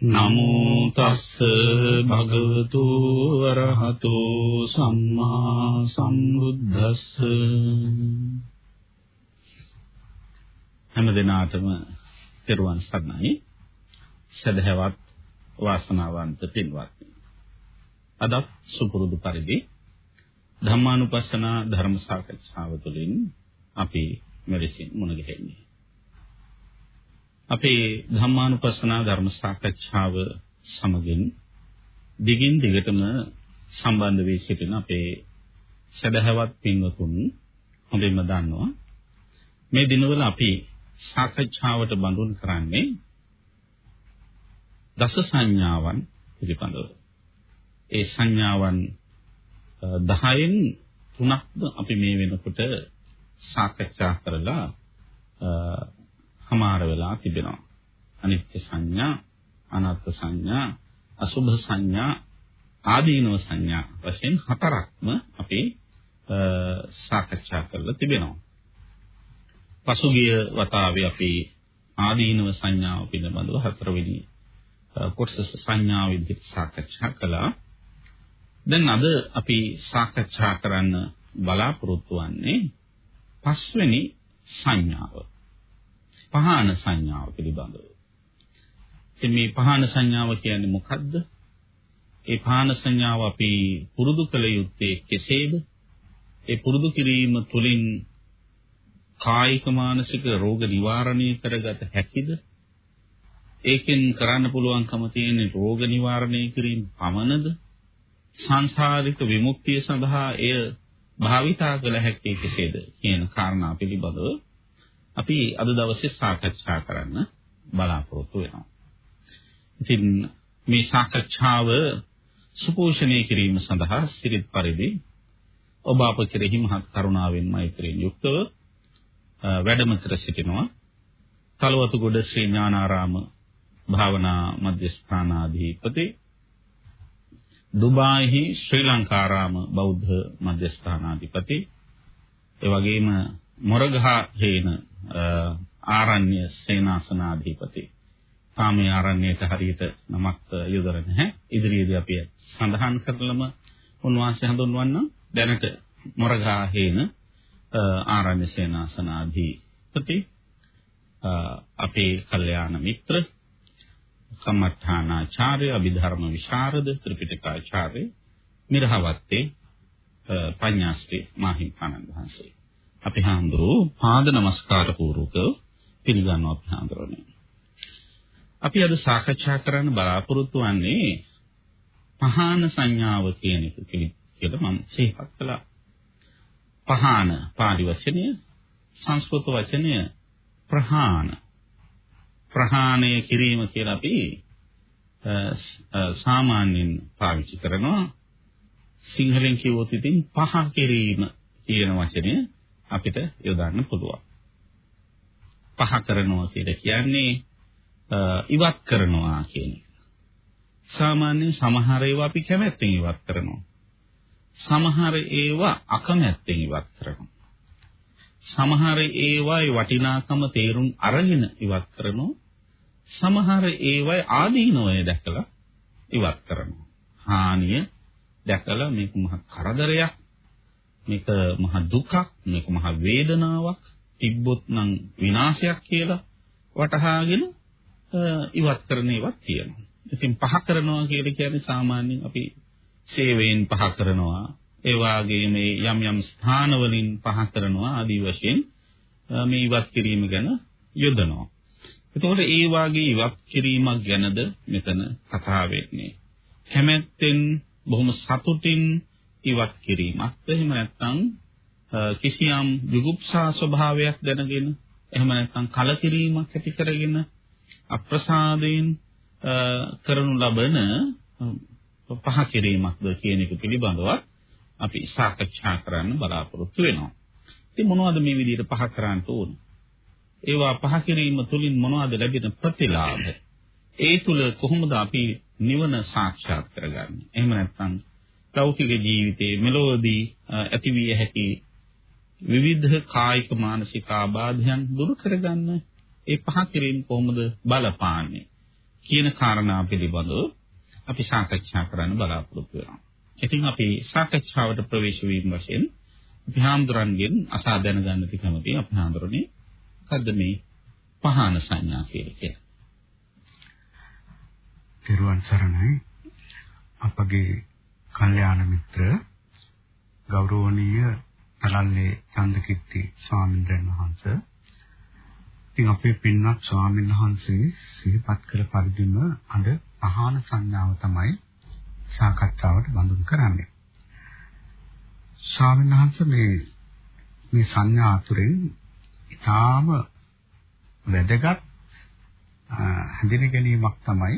නමෝ තස්ස භගවතු වරහතෝ සම්මා සම්බුද්දස්ස. හැම දිනාටම පෙරවන් සරණයි. සදහවත් වාසනාවන්ත පින්වත්නි. අද සුපුරුදු පරිදි ධම්මානුපස්සන ධර්ම සාකච්ඡාව තුළින් අපි මෙලෙසින් මුණ ගැහෙන්නේ. අපේ ධම්මානුපස්සන ධර්ම සාකච්ඡාව සමගින් දිගින් දිගටම සම්බන්ධ වී සිටින අපේ සදහවත් පින්වතුන් හොඳින්ම දන්නවා මේ දිනවල අපි සාකච්ඡාවට බඳුන් කරන්නේ දස සංඥාවන් පිළිබඳව. ඒ සංඥාවන් 10න් තුනක්ද අපි මේ වෙනකොට සාකච්ඡා කරලා හමාර වෙලා තිබෙනවා. අනිත්‍ය සංඥා, අනාත්ම සංඥා, අසුභ සංඥා, ආදීනව සංඥා වශයෙන් හතරක්ම අපි සාකච්ඡා කරලා තිබෙනවා. පසුගිය වතාවේ අපි ආදීනව සංඥාව පිළිබඳව හතරවෙනි කොටස සංඥාව විදිහට සාකච්ඡා කළා. දැන් අද අපි සාකච්ඡා කරන්න බලාපොරොත්තු වෙන්නේ පස්වෙනි සංඥාව. පහාන සංඥාව පිළිබඳව. ඉතින් මේ පහාන සංඥාව කියන්නේ මොකද්ද? ඒ පහාන සංඥාව අපි පුරුදු කළ යුත්තේ කෙසේද? ඒ පුරුදු කිරීම තුළින් කායික මානසික රෝග නිවාරණය කරගත හැකිද? ඒකෙන් කරන්න පුළුවන්කම තියෙන රෝග නිවාරණය කිරීම පමණද? සංසාරික විමුක්තිය සඳහා එය භාවිතා කළ හැකි කෙසේද කියන කාරණා පිළිබඳව අපි අද දවසේ සාකච්ඡා කරන්න බලාපොරොත්තු වෙනවා. ඉතින් මේ සාකච්ඡාව සුපෝෂණය කිරීම සඳහා සිරිත් පරිදි ඔබ අප කෙරෙහි මහත් කරුණාවෙන් මෛත්‍රියෙන් යුක්තව වැඩම කර සිටිනවා. තලවතුගොඩ ශ්‍රී ඥානාරාම භාවනා මධ්‍යස්ථානාධිපති දුබායිහි ශ්‍රී ලංකාරාම බෞද්ධ මධ්‍යස්ථානාධිපති ඒ වගේම මොරගහ හේන ආරණ්‍ය සේනාසනාධිපති. සාමේ ආරණ්‍යයට හරියට නමක් යොදලා නැහැ. ඉදිරියේදී අපි සඳහන් කරලම උන්වහන්සේ හඳුන්වන්න දැනට මොරගහ හේන ආරණ්‍ය සේනාසනාධිපති අපේ කල්යාණ මිත්‍ර කම්මඨානාචාර්ය අභිධර්ම විශාරද ත්‍රිපිටකාචාර්ය මිරහවත්තේ පඤ්ඤාස්ති මාහිම්පාණන් වහන්සේ. අපි හාමුදුරුවෝ පාද නමස්කාර පූර්වකව පිළිගන්නවා අපි හාමුදුරනේ. අපි අද සාකච්ඡා කරන්න බලාපොරොත්තු වෙන්නේ පහාන සංඥාව කියන එක කියලා මම සිහිපත් කළා. පහාන පාලි වචනය සංස්කෘත වචනය ප්‍රහාණ. ප්‍රහාණය කිරීම කියලා අපි සාමාන්‍යයෙන් පාවිච්චි කරනවා. සිංහලෙන් කිව්වොත් ඉතින් පහ කිරීම කියන වචනය අපිට යොදන්න පුළුවන් පහ කරනවා කියලා කියන්නේ ඉවත් කරනවා කියන එක සාමාන්‍යයෙන් සමහර ඒවා අපි කැමැත්තෙන් ඉවත් කරනවා සමහර ඒවා අකමැත්තෙන් ඉවත් කරනවා. සමහර ඒවායි වටිනාකම තේරුම් අරගෙන ඉවත් කරනවා. සමහර ඒවායි ආදීනවය දැකලා ඉවත් කරනවා. හානිය දැකලා මේක මහ කරදරයක්, මේක මහ දුකක්, මේක මහ වේදනාවක්, තිබ්බොත් නම් විනාශයක් කියලා වටහාගෙන ඉවත් කරන ඒවාක් තියෙනවා. ඉතින් පහ කරනවා කියලා කියන්නේ සාමාන්‍යයෙන් අපි සේවයෙන් පහ කරනවා ඒ වාගේම යම් යම් ස්ථාන වලින් පහ කරනවා ආදී වශයෙන් මේ ඉවත් කිරීම ගැන යොදනවා. එතකොට ඒ වාගේ ඉවත් කිරීමක් ගැනද මෙතන කතා වෙන්නේ. කැමැත්තෙන් බොහොම සතුටින් ඉවත් කිරීමක්. එහෙම නැත්නම් කිසියම් විගුප්සා ස්වභාවයක් දැනගෙන එහෙම නැත්නම් කලකිරීමක් ඇති කරගෙන අප්‍රසාදයෙන් කරනු ලබන පහ කිරීමක්ද කියන එක පිළිබඳව අපි සාකච්ඡා කරන්න බලාපොරොත්තු වෙනවා. ඉතින් මොනවද මේ විදිහට පහ කරන්න ඕන? ඒවා පහ කිරීම තුළින් මොනවද ලැබෙන ප්‍රතිලාභ? ඒ තුල කොහොමද අපි නිවන සාක්ෂාත් කරගන්නේ? එහෙම නැත්නම් ලෞකික ජීවිතයේ මෙලොවදී ඇතිවිය හැකි විවිධ කායික මානසික ආබාධයන් දුරු කරගන්න ඒ පහ කිරීම කොහොමද බලපාන්නේ කියන කාරණා පිළිබඳව අපි සාකච්ඡා කරන්න බලාපොරොත්තු වෙනවා. ඉතින් අපි සාකච්ඡාවට ප්‍රවේශ වීම වශයෙන් අපි හාමුදුරන්ගෙන් අසා දැනගන්නට කැමතියි අපි හාමුදුරනේ මොකද්ද මේ පහන සංඥා කියන්නේ? තෙරුවන් සරණයි අපගේ කල්යාණ මිත්‍ර ගෞරවනීය තලල්ලේ චන්දකිත්ති ස්වාමීන් වහන්සේ ඉතින් අපේ පින්වත් ස්වාමීන් වහන්සේ සිහිපත් කළ පරිදිම අද පහන සංඥාව තමයි සාකච්ඡාවට බඳුන් කරන්නේ. ස්වාමීන් වහන්සේ මේ මේ සංඥා අතුරෙන් ඊටාම වැදගත් හඳුන ගැනීමක් තමයි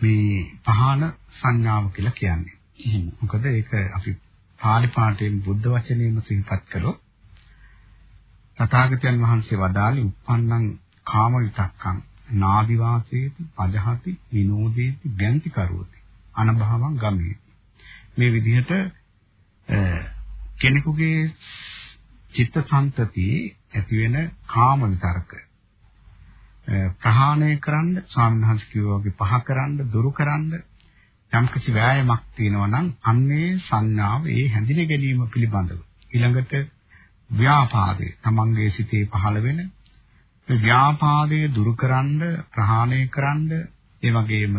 මේ පහන සංඥාව කියලා කියන්නේ. එහෙනම් මොකද ඒක අපි පාලි පාඨයෙන් බුද්ධ වචනේම සිහිපත් කළොත් තථාගතයන් වහන්සේ වදාළේ uppannam කාම විතක්කං නාදි වාසේති පජහති විනෝදේති ගැන්ති කරෝති අනභවං ගමේති මේ විදිහට කෙනෙකුගේ චිත්ත සංතතියේ ඇති වෙන කාම විතරක ප්‍රහාණය කරන්න ස්වාමීන් වහන්සේ කිව්වා වගේ පහ කරන්න දුරු කරන්න යම් කිසි වෑයමක් තියෙනවා නම් අන්නේ සංඥාව ඒ හැඳින ගැනීම පිළිබඳව. ඊළඟට ව්‍යාපාදේ තමන්ගේ සිතේ පහළ වෙන ව්‍යාපාදයේ දුරු කරන්න ප්‍රහාණය කරන්න ඒ වගේම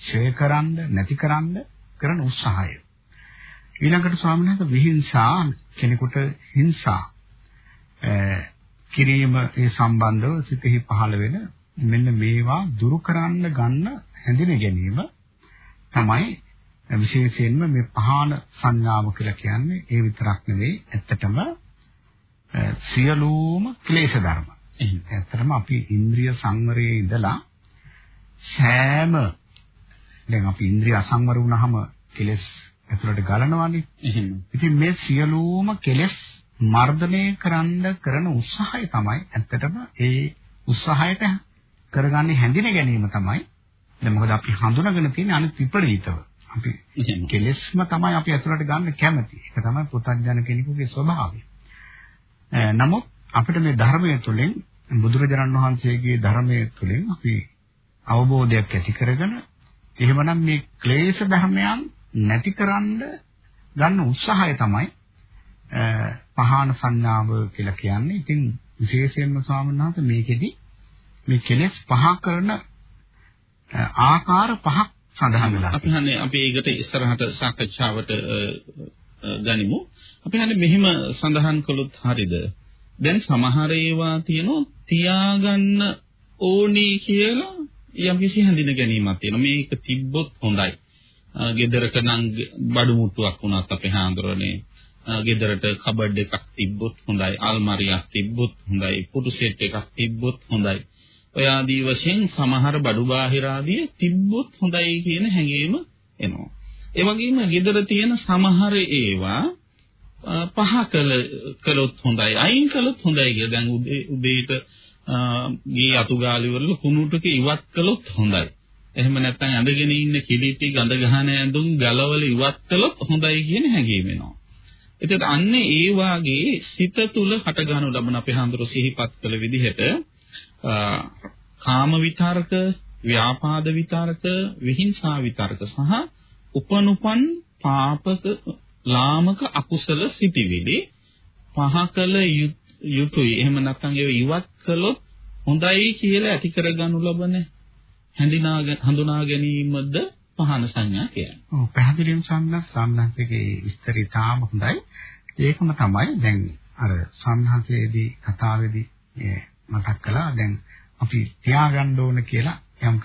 ඡය කරන්න නැති කරන්න කරන උත්සාහය. ඊළඟට ස්වාමීන් වහන්සේ විහිංසා කෙනෙකුට හිංසා. කිරීම ඒ සම්බන්ධව සිතෙහි පහළ වෙන මෙන්න මේවා දුරු කරන්න ගන්න හැඳින ගැනීම තමයි විශේෂයෙන්ම මේ පහන සංඥාව කියලා කියන්නේ ඒ විතරක් නෙවෙයි ඇත්තටම සියලුම ක්ලේශ ධර්ම. ඇත්තටම අපි ඉන්ද්‍රිය සංවරයේ ඉඳලා සෑම දැන් අපි ඉන්ද්‍රිය අසංවර වුණාම කෙලස් ඇතුළට ගලනවානේ. ඉතින් මේ සියලුම කෙලස් මර්ධනය කරන්න කරන උත්සාහය තමයි ඇත්තටම ඒ උත්සාහයට කරගන්නේ හැඳින ගැනීම තමයි. දැන් මොකද අපි හඳුනාගෙන තියෙන අනිත් විපරීතව. අපි කෙලෙස්ම තමයි අපි ඇතුළට ගන්න කැමති. ඒක තමයි පුතඥන කෙනෙකුගේ ස්වභාවය. නමුත් අපිට මේ ධර්මය තුළින් බුදුරජාණන් වහන්සේගේ ධර්මය තුළින් අපි අවබෝධයක් ඇති කරගෙන එහෙමනම් මේ ක්ලේශ ධර්මයන් නැතිකරන්න ගන්න උත්සාහය තමයි පහාන සංඥාව කියලා කියන්නේ. ඉතින් විශේෂයෙන්ම ස්වාමීන් වහන්සේ මේකෙදි මේ කෙලෙස් පහ කරන ආකාර පහක් සඳහන් වෙලා. අපි හන්නේ අපි ඒකට ඉස්සරහට සාකච්ඡාවට ගනිමු. අපි හන්නේ මෙහිම සඳහන් කළොත් හරියද? දැන් සමහර ඒවා තියෙනවා තියාගන්න ඕනේ කියලා යම්කිසි හඳින ගැනීමක් තියෙනවා. මේක තිබ්බොත් හොඳයි. ගෙදරක නම් බඩු මුට්ටුවක් වුණත් අපේ හාඳුරනේ ගෙදරට කබඩ් එකක් තිබ්බොත් හොඳයි අල්මාරියක් තිබ්බොත් හොඳයි පුටු සෙට් එකක් තිබ්බොත් හොඳයි. ඔය ආදී වශයෙන් සමහර බඩු බාහිර ආදී තිබ්බොත් හොඳයි කියන හැඟීම එනවා. ඒ වගේම ගෙදර තියෙන සමහර ඒවා පහ කළ කළොත් හොඳයි අයින් කළොත් හොඳයි කියලා. දැන් උදේට ගේ අතුගාලි වල කුණු ටික ඉවත් කළොත් හොඳයි. එහෙම නැත්නම් ඇඳගෙන ඉන්න කිලිටි ගඳ ගහන ඇඳුම් ගලවල ඉවත් කළොත් හොඳයි කියන හැඟීම එනවා. එතකොට අන්නේ ඒ වාගේ සිත තුල හට ගන්නු ලබන අපේ හඳුර සිහිපත් කළ විදිහට කාම විතරක, ව්‍යාපාද විතරක, විහිංසා විතරක සහ උපනුපන් පාපක ලාමක අකුසල සිටිවිලි පහ කළ යුතුයි. එහෙම නැත්නම් ඒව ඉවත් කළොත් හොඳයි කියලා ඇති කරගනු ලබන හැඳිනා හඳුනා ගැනීමද පහන සංඥා කියන්නේ. ඔව් පැහැදිලිවම සම්මත සම්මතයේ විස්තරය තාම හොඳයි. ඒකම තමයි දැන් අර සම්හතයේදී කතාවේදී මතක් කළා දැන් අපි තියාගන්න ඕන කියලා යම්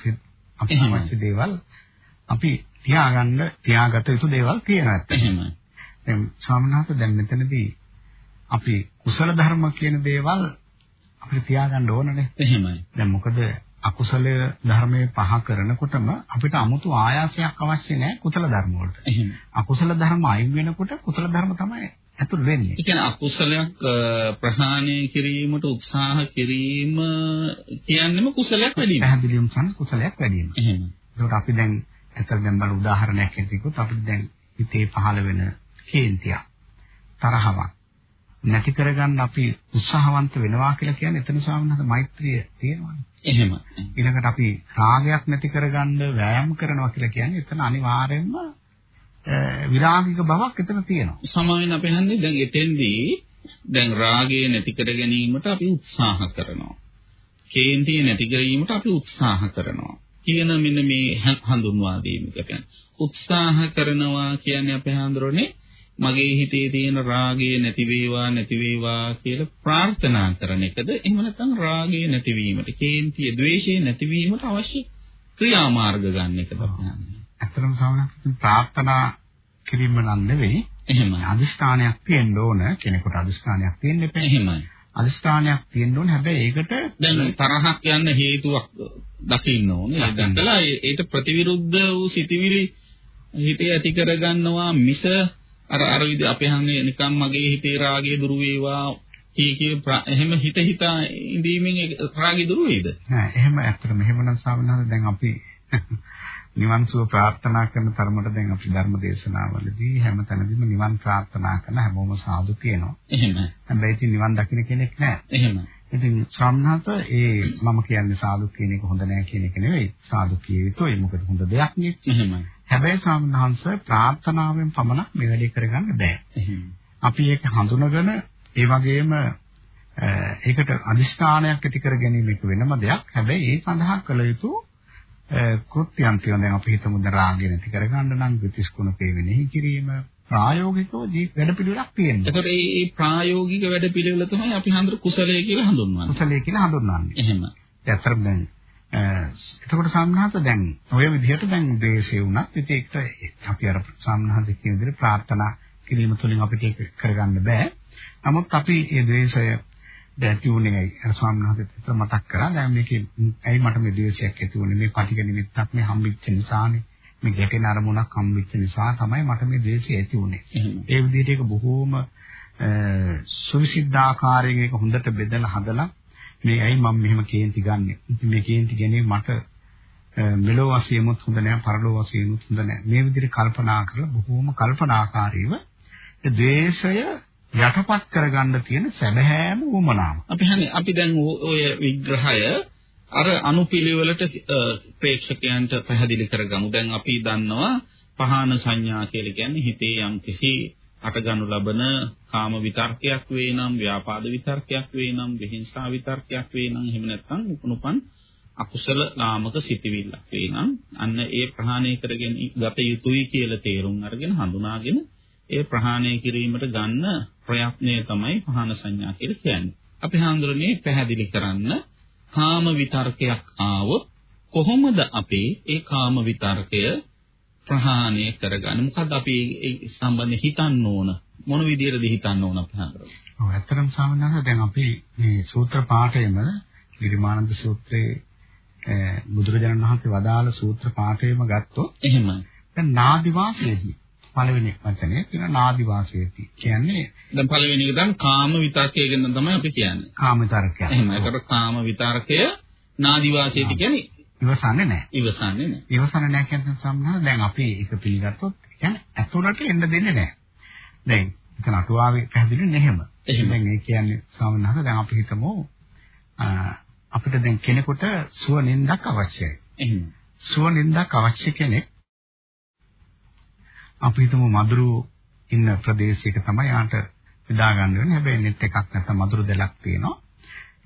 අපි අවශ්‍ය දේවල් අපි තියාගන්න තියාගත යුතු දේවල් තියෙනවා. එහෙමයි. දැන් සාමනාත දැන් මෙතනදී අපි කුසල ධර්ම කියන දේවල් අපිට තියාගන්න ඕනනේ. එහෙමයි. දැන් මොකද අකුසල ධර්මයේ පහ කරනකොටම අපිට 아무තු ආයාසයක් අවශ්‍ය නැහැ කුසල ධර්ම වලට. එහෙම. අකුසල ධර්ම අයින් වෙනකොට කුසල ධර්ම තමයි ඇතුල් වෙන්නේ. ඒ කියන්නේ අකුසලයක් ප්‍රහාණය කිරීමට උත්සාහ කිරීම කියන්නේම කුසලයක් වැඩි වීම. පැහැදිලිවම සංස් කුසලයක් වැඩි වීම. එහෙම. ඒකට අපි දැන් ඇත්තට දැන් බල උදාහරණයක් ඇටිකුත් අපිට දැන් හිතේ පහළ වෙන කේන්තියක් තරහවක් නැති කරගන්න අපි උත්සාහවන්ත වෙනවා කියලා කියන්නේ එතන ස්වාමීන් මෛත්‍රිය තියෙනවානේ. එහෙම. ඊළඟට අපි රාගයක් නැති කරගන්න වෑයම් කරනවා කියලා කියන්නේ එතන අනිවාර්යයෙන්ම විරාගික බවක් එතන තියෙනවා. සමාවෙන් අපි හන්නේ දැන් එතෙන්දී දැන් රාගය නැති කර ගැනීමට අපි උත්සාහ කරනවා. කේන්තිය නැති කිරීමට අපි උත්සාහ කරනවා. කියන මෙන්න මේ හඳුන්වා දීමකට උත්සාහ කරනවා කියන්නේ අපේ හඳුරන්නේ මගේ හිතේ තියෙන රාගය නැති වේවා නැති වේවා කියලා ප්‍රාර්ථනා කරන එකද? එහෙම නැත්නම් රාගය නැතිවීමට කේන්තිය ද්වේෂය නැතිවීමට අවශ්‍ය ක්‍රියාමාර්ග ගන්න එකද ඇත්තටම සමහරවිට ප්‍රාර්ථනා කිරීම නම් නෙවෙයි. එහෙමයි. අදිස්ථානයක් තියෙන්න ඕන කෙනෙකුට අදිස්ථානයක් තියෙන්න එපා. එහෙමයි. අදිස්ථානයක් තියෙන්න ඕනේ. හැබැයි ඒකට දැන් තරහක් යන්න හේතුවක් දකින්න ඕනේ. දැන්දලා ඒට ප්‍රතිවිරුද්ධ වූ සිටිවිලි හිතේ ඇති කරගන්නවා මිස අර අර විදිහ අපේ හන්නේ නිකම් මගේ හිතේ රාගය දුරු වේවා කී කී එහෙම හිත හිතා ඉඳීමෙන් රාගය දුරු වේද නෑ එහෙම ඇත්තටම එහෙමනම් සාමාන්‍යයෙන් දැන් අපි නිවන් සුව ප්‍රාර්ථනා කරන තරමට දැන් අපි ධර්ම දේශනාවලදී හැම තැනදීම නිවන් ප්‍රාර්ථනා කරන හැමෝම සාදු කියනවා. එහෙම. හැබැයි ඉතින් නිවන් දකින්න කෙනෙක් නැහැ. එහෙම. ඉතින් සම්හත ඒ මම කියන්නේ සාදු කියන එක හොඳ නැහැ කියන එක නෙවෙයි. සාදු කිය යුතුයි. මොකද හොඳ දෙයක් නේ. එහෙමයි. හැබැයි සම්හංශ ප්‍රාර්ථනාවෙන් පමණක් මේ වැඩේ කරගන්න බෑ. අපි ඒක හඳුනගෙන ඒ වගේම ඒකට අදිෂ්ඨානයක් ඇති කර ගැනීම එක වෙනම දෙයක්. හැබැයි ඒ සඳහා කළ යුතු කෘත්‍යයන් තියෙනවා. දැන් අපි හිතමු ද රාගය නැති කරගන්න නම් ගතිස් කුණ පේවෙනෙහි කිරීම ප්‍රායෝගිකව වැඩපිළිවෙලක් තියෙනවා. ඒකට මේ ප්‍රායෝගික වැඩපිළිවෙල තමයි අපි හඳුර කුසලයේ කියලා හඳුන්වන්නේ. කුසලයේ කියලා හඳුන්වන්නේ. එහෙම. ඇත්තටම දැන් එතකොට සම්හත දැන් ඔය විදිහට දැන් දේශේ වුණත් ඉතින් ඒකට අපි අර සම්හත කියන විදිහට ප්‍රාර්ථනා කිරීම තුළින් අපිට ඒක කරගන්න බෑ. නමුත් අපි මේ ද්වේෂය දැති උනේ ස්වාමීන් වහන්සේ මතක් කරා. දැන් මේකේ ඇයි මට මේ ද්වේෂයක් ඇති වුනේ මේ පටික නිමිත්තක් මේ හම්බෙච්ච නිසානේ. මේ ගැටෙන අරමුණක් හම්බෙච්ච නිසා තමයි මට මේ ද්වේෂය ඇති උනේ ඒ විදිහට ඒක බොහෝම සුවිසිද්ධාකාරයෙන් ඒක හොඳට බෙදලා හදලා මේ ඇයි මම මෙහෙම කේන්ති ගන්නෙ ඉතින් මේ කේන්ති ගැනීම මට මෙලෝ වශයෙන්මුත් හොඳ නැහැ පරලෝ වශයෙන්මුත් හොඳ නැහැ මේ විදිහට කල්පනා කරලා බොහෝම කල්පනාකාරීව ද්වේෂය යටපත් කරගන්න තියෙන සැබෑම උමනාව. අපි හන්නේ අපි දැන් ඔය විග්‍රහය අර අනුපිළිවෙලට ප්‍රේක්ෂකයන්ට පැහැදිලි කරගමු. දැන් අපි දන්නවා පහාන සංඥා කියලා කියන්නේ හිතේ යම් කිසි අටගනු ලබන කාම විතර්කයක් වේ නම්, ව්‍යාපාද විතර්කයක් වේ නම්, විහිංසා විතර්කයක් වේ නම්, එහෙම නැත්නම් උපනුපන් අකුසල ලාමක සිටිවිල්ලක් වේ නම්, අන්න ඒ ප්‍රහාණය කරගෙන ගත යුතුයි කියලා තේරුම් අරගෙන හඳුනාගෙන ඒ ප්‍රහාණය කිරීමට ගන්න ප්‍රයත්නය තමයි පහන සංඥා කියලා කියන්නේ. අපි හඳුරන්නේ පැහැදිලි කරන්න කාම විතර්කයක් ආවොත් කොහොමද අපි ඒ කාම විතර්කය ප්‍රහාණය කරගන්නේ? මොකද අපි ඒ සම්බන්ධ හිතන්න ඕන? මොන විදියටද හිතන්න ඕන අපි හඳුරන්නේ? ඔව් ඇත්තටම සාමාන්‍යයෙන් දැන් අපි මේ සූත්‍ර පාඨයේම ගිරිමානන්ද සූත්‍රයේ බුදුරජාණන් වහන්සේ වදාළ සූත්‍ර පාඨයේම ගත්තොත් එහෙමයි. දැන් නාදිවාසයේදී පළවෙනි වචනේ කියන නාදි වාසයති. කියන්නේ දැන් පළවෙනි එක තමයි කාම විතර්කය ගැන තමයි අපි කියන්නේ. කාම විතර්කය. එහෙම. ඒකට කාම විතර්කය නාදි වාසයති කියන්නේ ඉවසන්නේ නැහැ. ඉවසන්නේ නැහැ. ඉවසන්නේ නැහැ කියන සම්බන්ධව දැන් අපි ඒක පිළිගත්තොත් කියන්නේ ඇතුළට එන්න දෙන්නේ නැහැ. දැන් එතන අටුවාවේ පැහැදිලි නෙහෙම. එහෙම. දැන් ඒ කියන්නේ සාමාන්‍යව දැන් අපි හිතමු අපිට දැන් කෙනෙකුට සුව නින්දක් අවශ්‍යයි. එහෙම. සුව නින්දක් අවශ්‍ය කෙනෙක් අපි හිතමු මදුරු ඉන්න ප්‍රදේශයක තමයි යාට බෙදා ගන්න වෙන්නේ. හැබැයි net එකක් නැත්නම් මදුරු දැලක් තියෙනවා.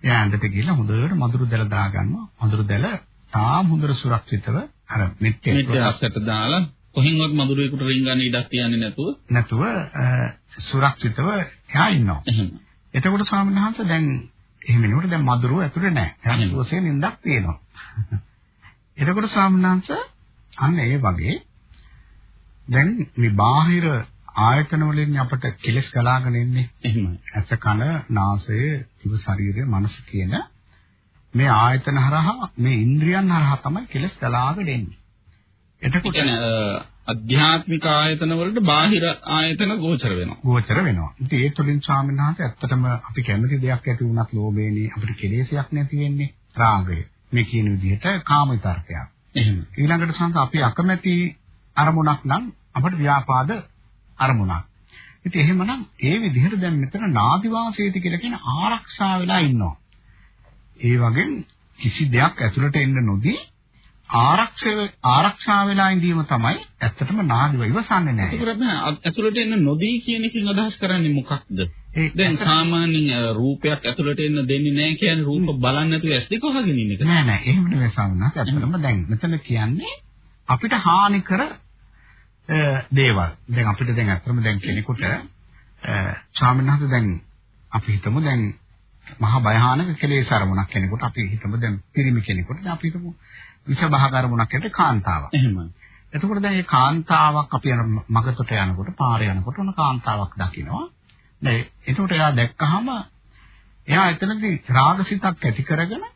එයා ඇඳට ගිහලා හොඳට මදුරු දැල දා ගන්නවා. මදුරු දැල තාම හොඳට සුරක්ෂිතව අර net අස්සට දාලා කොහෙන්වත් මදුරුවෙකුට රින් ගන්න ඉඩක් තියන්නේ නැතුව නැතුව සුරක්ෂිතව එහා ඉන්නවා. එහෙම. එතකොට ස්වාමීන් වහන්සේ දැන් එහෙම වෙනකොට දැන් මදුරුව ඇතුලේ නැහැ. සුවසේ නින්දක් තියෙනවා. එතකොට ස්වාමීන් වහන්සේ අන්න ඒ වගේ දැන් මේ බාහිර ආයතන වලින් අපට කෙලස් ගලාගෙන එන්නේ. එහෙමයි. ඇස කන නාසය දිව ශරීරය මනස කියන මේ ආයතන හරහා මේ ඉන්ද්‍රියන් හරහා තමයි කෙලස් ගලාගෙන එන්නේ. එතකොට අධ්‍යාත්මික ආයතන වලට බාහිර ආයතන ගෝචර වෙනවා. ගෝචර වෙනවා. ඉතින් ඒ තුලින් ස්වාමීන් වහන්සේ ඇත්තටම අපි කැමති දෙයක් ඇති වුණත් ලෝභේනේ අපිට කෙලෙසයක් නැති වෙන්නේ රාගය. මේ කියන විදිහට කාම විතර්කයක්. එහෙම. ඊළඟට සංස අපි අකමැති අරමුණක් නම් අපිට ව්‍යාපාද අරමුණක්. ඉතින් එහෙමනම් ඒ විදිහට දැන් මෙතන නාදිවාසීති කියලා කියන ආරක්ෂා වෙලා ඉන්නවා. ඒ වගේ කිසි දෙයක් ඇතුළට එන්න නොදී ආරක්ෂව ආරක්ෂා වෙලා ඉඳීම තමයි ඇත්තටම නාදිව ඉවසන්නේ නැහැ. ඒකට ඇතුළට එන්න නොදී කියන එකෙන් අදහස් කරන්නේ මොකක්ද? දැන් සාමාන්‍ය රූපයක් ඇතුළට එන්න දෙන්නේ නැහැ කියන්නේ රූප බලන්නේ නැතුව ඇස් දෙක වහගෙන ඉන්න එක. නෑ නෑ එහෙම නෙවෙයි සාමාන්‍යයෙන් ඇත්තටම දැන් මෙතන කියන්නේ අපිට හානි කර දේවල්. දැන් අපිට දැන් අත්‍තරම දැන් කෙනෙකුට ස්වාමීන් දැන් අපි හිතමු දැන් මහා භයානක කෙලෙස් අරමුණක් කෙනෙකුට අපි හිතමු දැන් පිරිමි කෙනෙකුට දැන් අපි හිතමු විෂභාග අරමුණක් ඇට කාන්තාවක්. එහෙමයි. එතකොට දැන් මේ කාන්තාවක් අපි යන මගතොට යනකොට පාරේ යනකොට උන කාන්තාවක් දකිනවා. දැන් එතකොට එයා දැක්කහම එයා එතනදී රාගසිතක් ඇති කරගෙන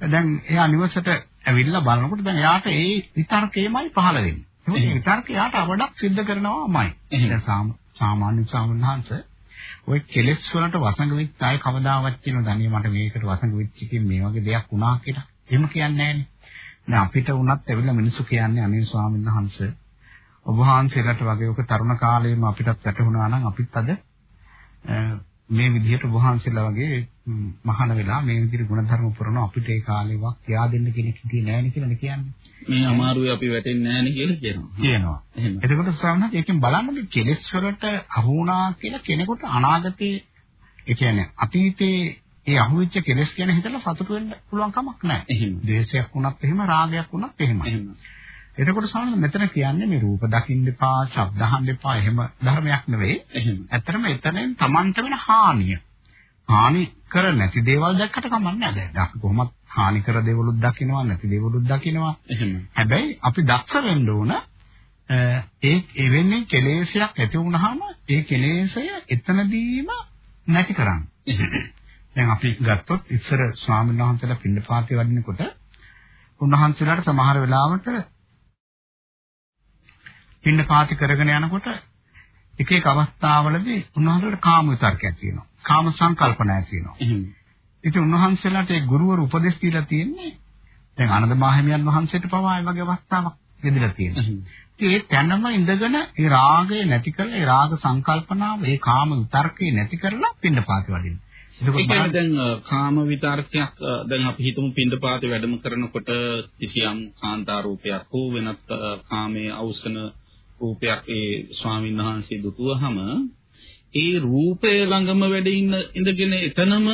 දැන් එයා නිවසට ඇවිල්ලා බලනකොට දැන් එයාට ඒ විතර්කයමයි පහළ වෙන්නේ. ඒ විතර්ක එයාට අවඩක් සිද්ධ කරනවාමයි. එහෙනම් සාමාන්‍ය සාමණේරහන්ස ඔය කෙලෙස් වලට වසඟ වෙච්ච අය කවදාවත් කියන දණිය මට මේකට වසඟ වෙච්ච එකකින් මේ වගේ දෙයක් වුණා කියලා. එහෙම කියන්නේ නැහැනේ. දැන් අපිට වුණත් ඇවිල්ලා මිනිස්සු කියන්නේ අනේ ස්වාමීන් වහන්සේ ඔබ වහන්සේලාට වගේ ඔක තරුණ කාලේම අපිටත් වැටුණා නම් අපිත් අද මේ විදිහට වහන්සේලා වගේ මහාන වෙලා මේ විදිහට ගුණධර්ම පුරන අපිට ඒ කාලේවත් කියා දෙන්න කෙනෙක් හිටියේ නැහැ නේ කියලානේ කියන්නේ. මේ අමාරුවේ අපි වැටෙන්නේ නැහැ නේ කියලා කියනවා. කියනවා. එතකොට ස්වාමීන් ඒකෙන් බලන්න කෙලෙස් වලට අහු වුණා කියලා කෙනෙකුට අනාගතේ ඒ කියන්නේ අතීතේ ඒ අහුවෙච්ච කෙලෙස් ගැන හිතලා සතුටු වෙන්න පුළුවන් කමක් නැහැ. එහෙම. ද්වේෂයක් වුණත් එහෙම රාගයක් වුණත් එහෙමයි. එහෙම. එතකොට සාමාන්‍ය මෙතන කියන්නේ මේ රූප දකින්න එපා, ශබ්ද අහන්න එපා එහෙම ධර්මයක් නෙවෙයි. එහෙම. ඇත්තටම එතනෙන් Tamanට වෙන හානිය. හානි කර නැති දේවල් දැක්කට කමක් නැහැ. දැන් අපි කොහොමත් හානි කර දේවලුත් දකිනවා, නැති දේවලුත් දකිනවා. එහෙම. හැබැයි අපි දක්ෂ වෙන්න ඕන ඒ එවෙන්නේ කෙලෙසයක් ඇති වුනහම ඒ කෙලෙසය එතනදීම නැති කරන්න. දැන් අපි ගත්තොත් ඉස්සර ස්වාමීන් වහන්සේලා පින්නපාතේ වඩිනකොට උන්වහන්සේලාට සමහර වෙලාවට පින්නපාති කරගෙන යනකොට එක එක අවස්ථාවලදී උන්වහන්සේලාට කාම විතර්කයක් තියෙනවා. කාම සංකල්පනයක් තියෙනවා. ඉතින් උන්වහන්සේලාට ඒ ගුරුවරු උපදෙස් දීලා තියෙන්නේ දැන් ආනන්ද මාහිමියන් වහන්සේට පවා ඒ වගේ අවස්ථාවක් දෙදලා තියෙනවා. ඉතින් ඒ තැනම ඉඳගෙන ඒ රාගය නැති කරලා ඒ රාග සංකල්පනාව ඒ කාම විතර්කේ නැති කරලා පින්නපාති වඩින්න. ඒක දැන් කාම විතර්කයක් දැන් අපි හිතමු පින්දපාතේ වැඩම කරනකොට කිසියම් කාන්තා රූපයක් හෝ වෙනත් කාමයේ අවසන රූපයක් ඒ ස්වාමීන් වහන්සේ දුටුවහම ඒ රූපය ළඟම වැඩ ඉන්න ඉඳගෙන එතනම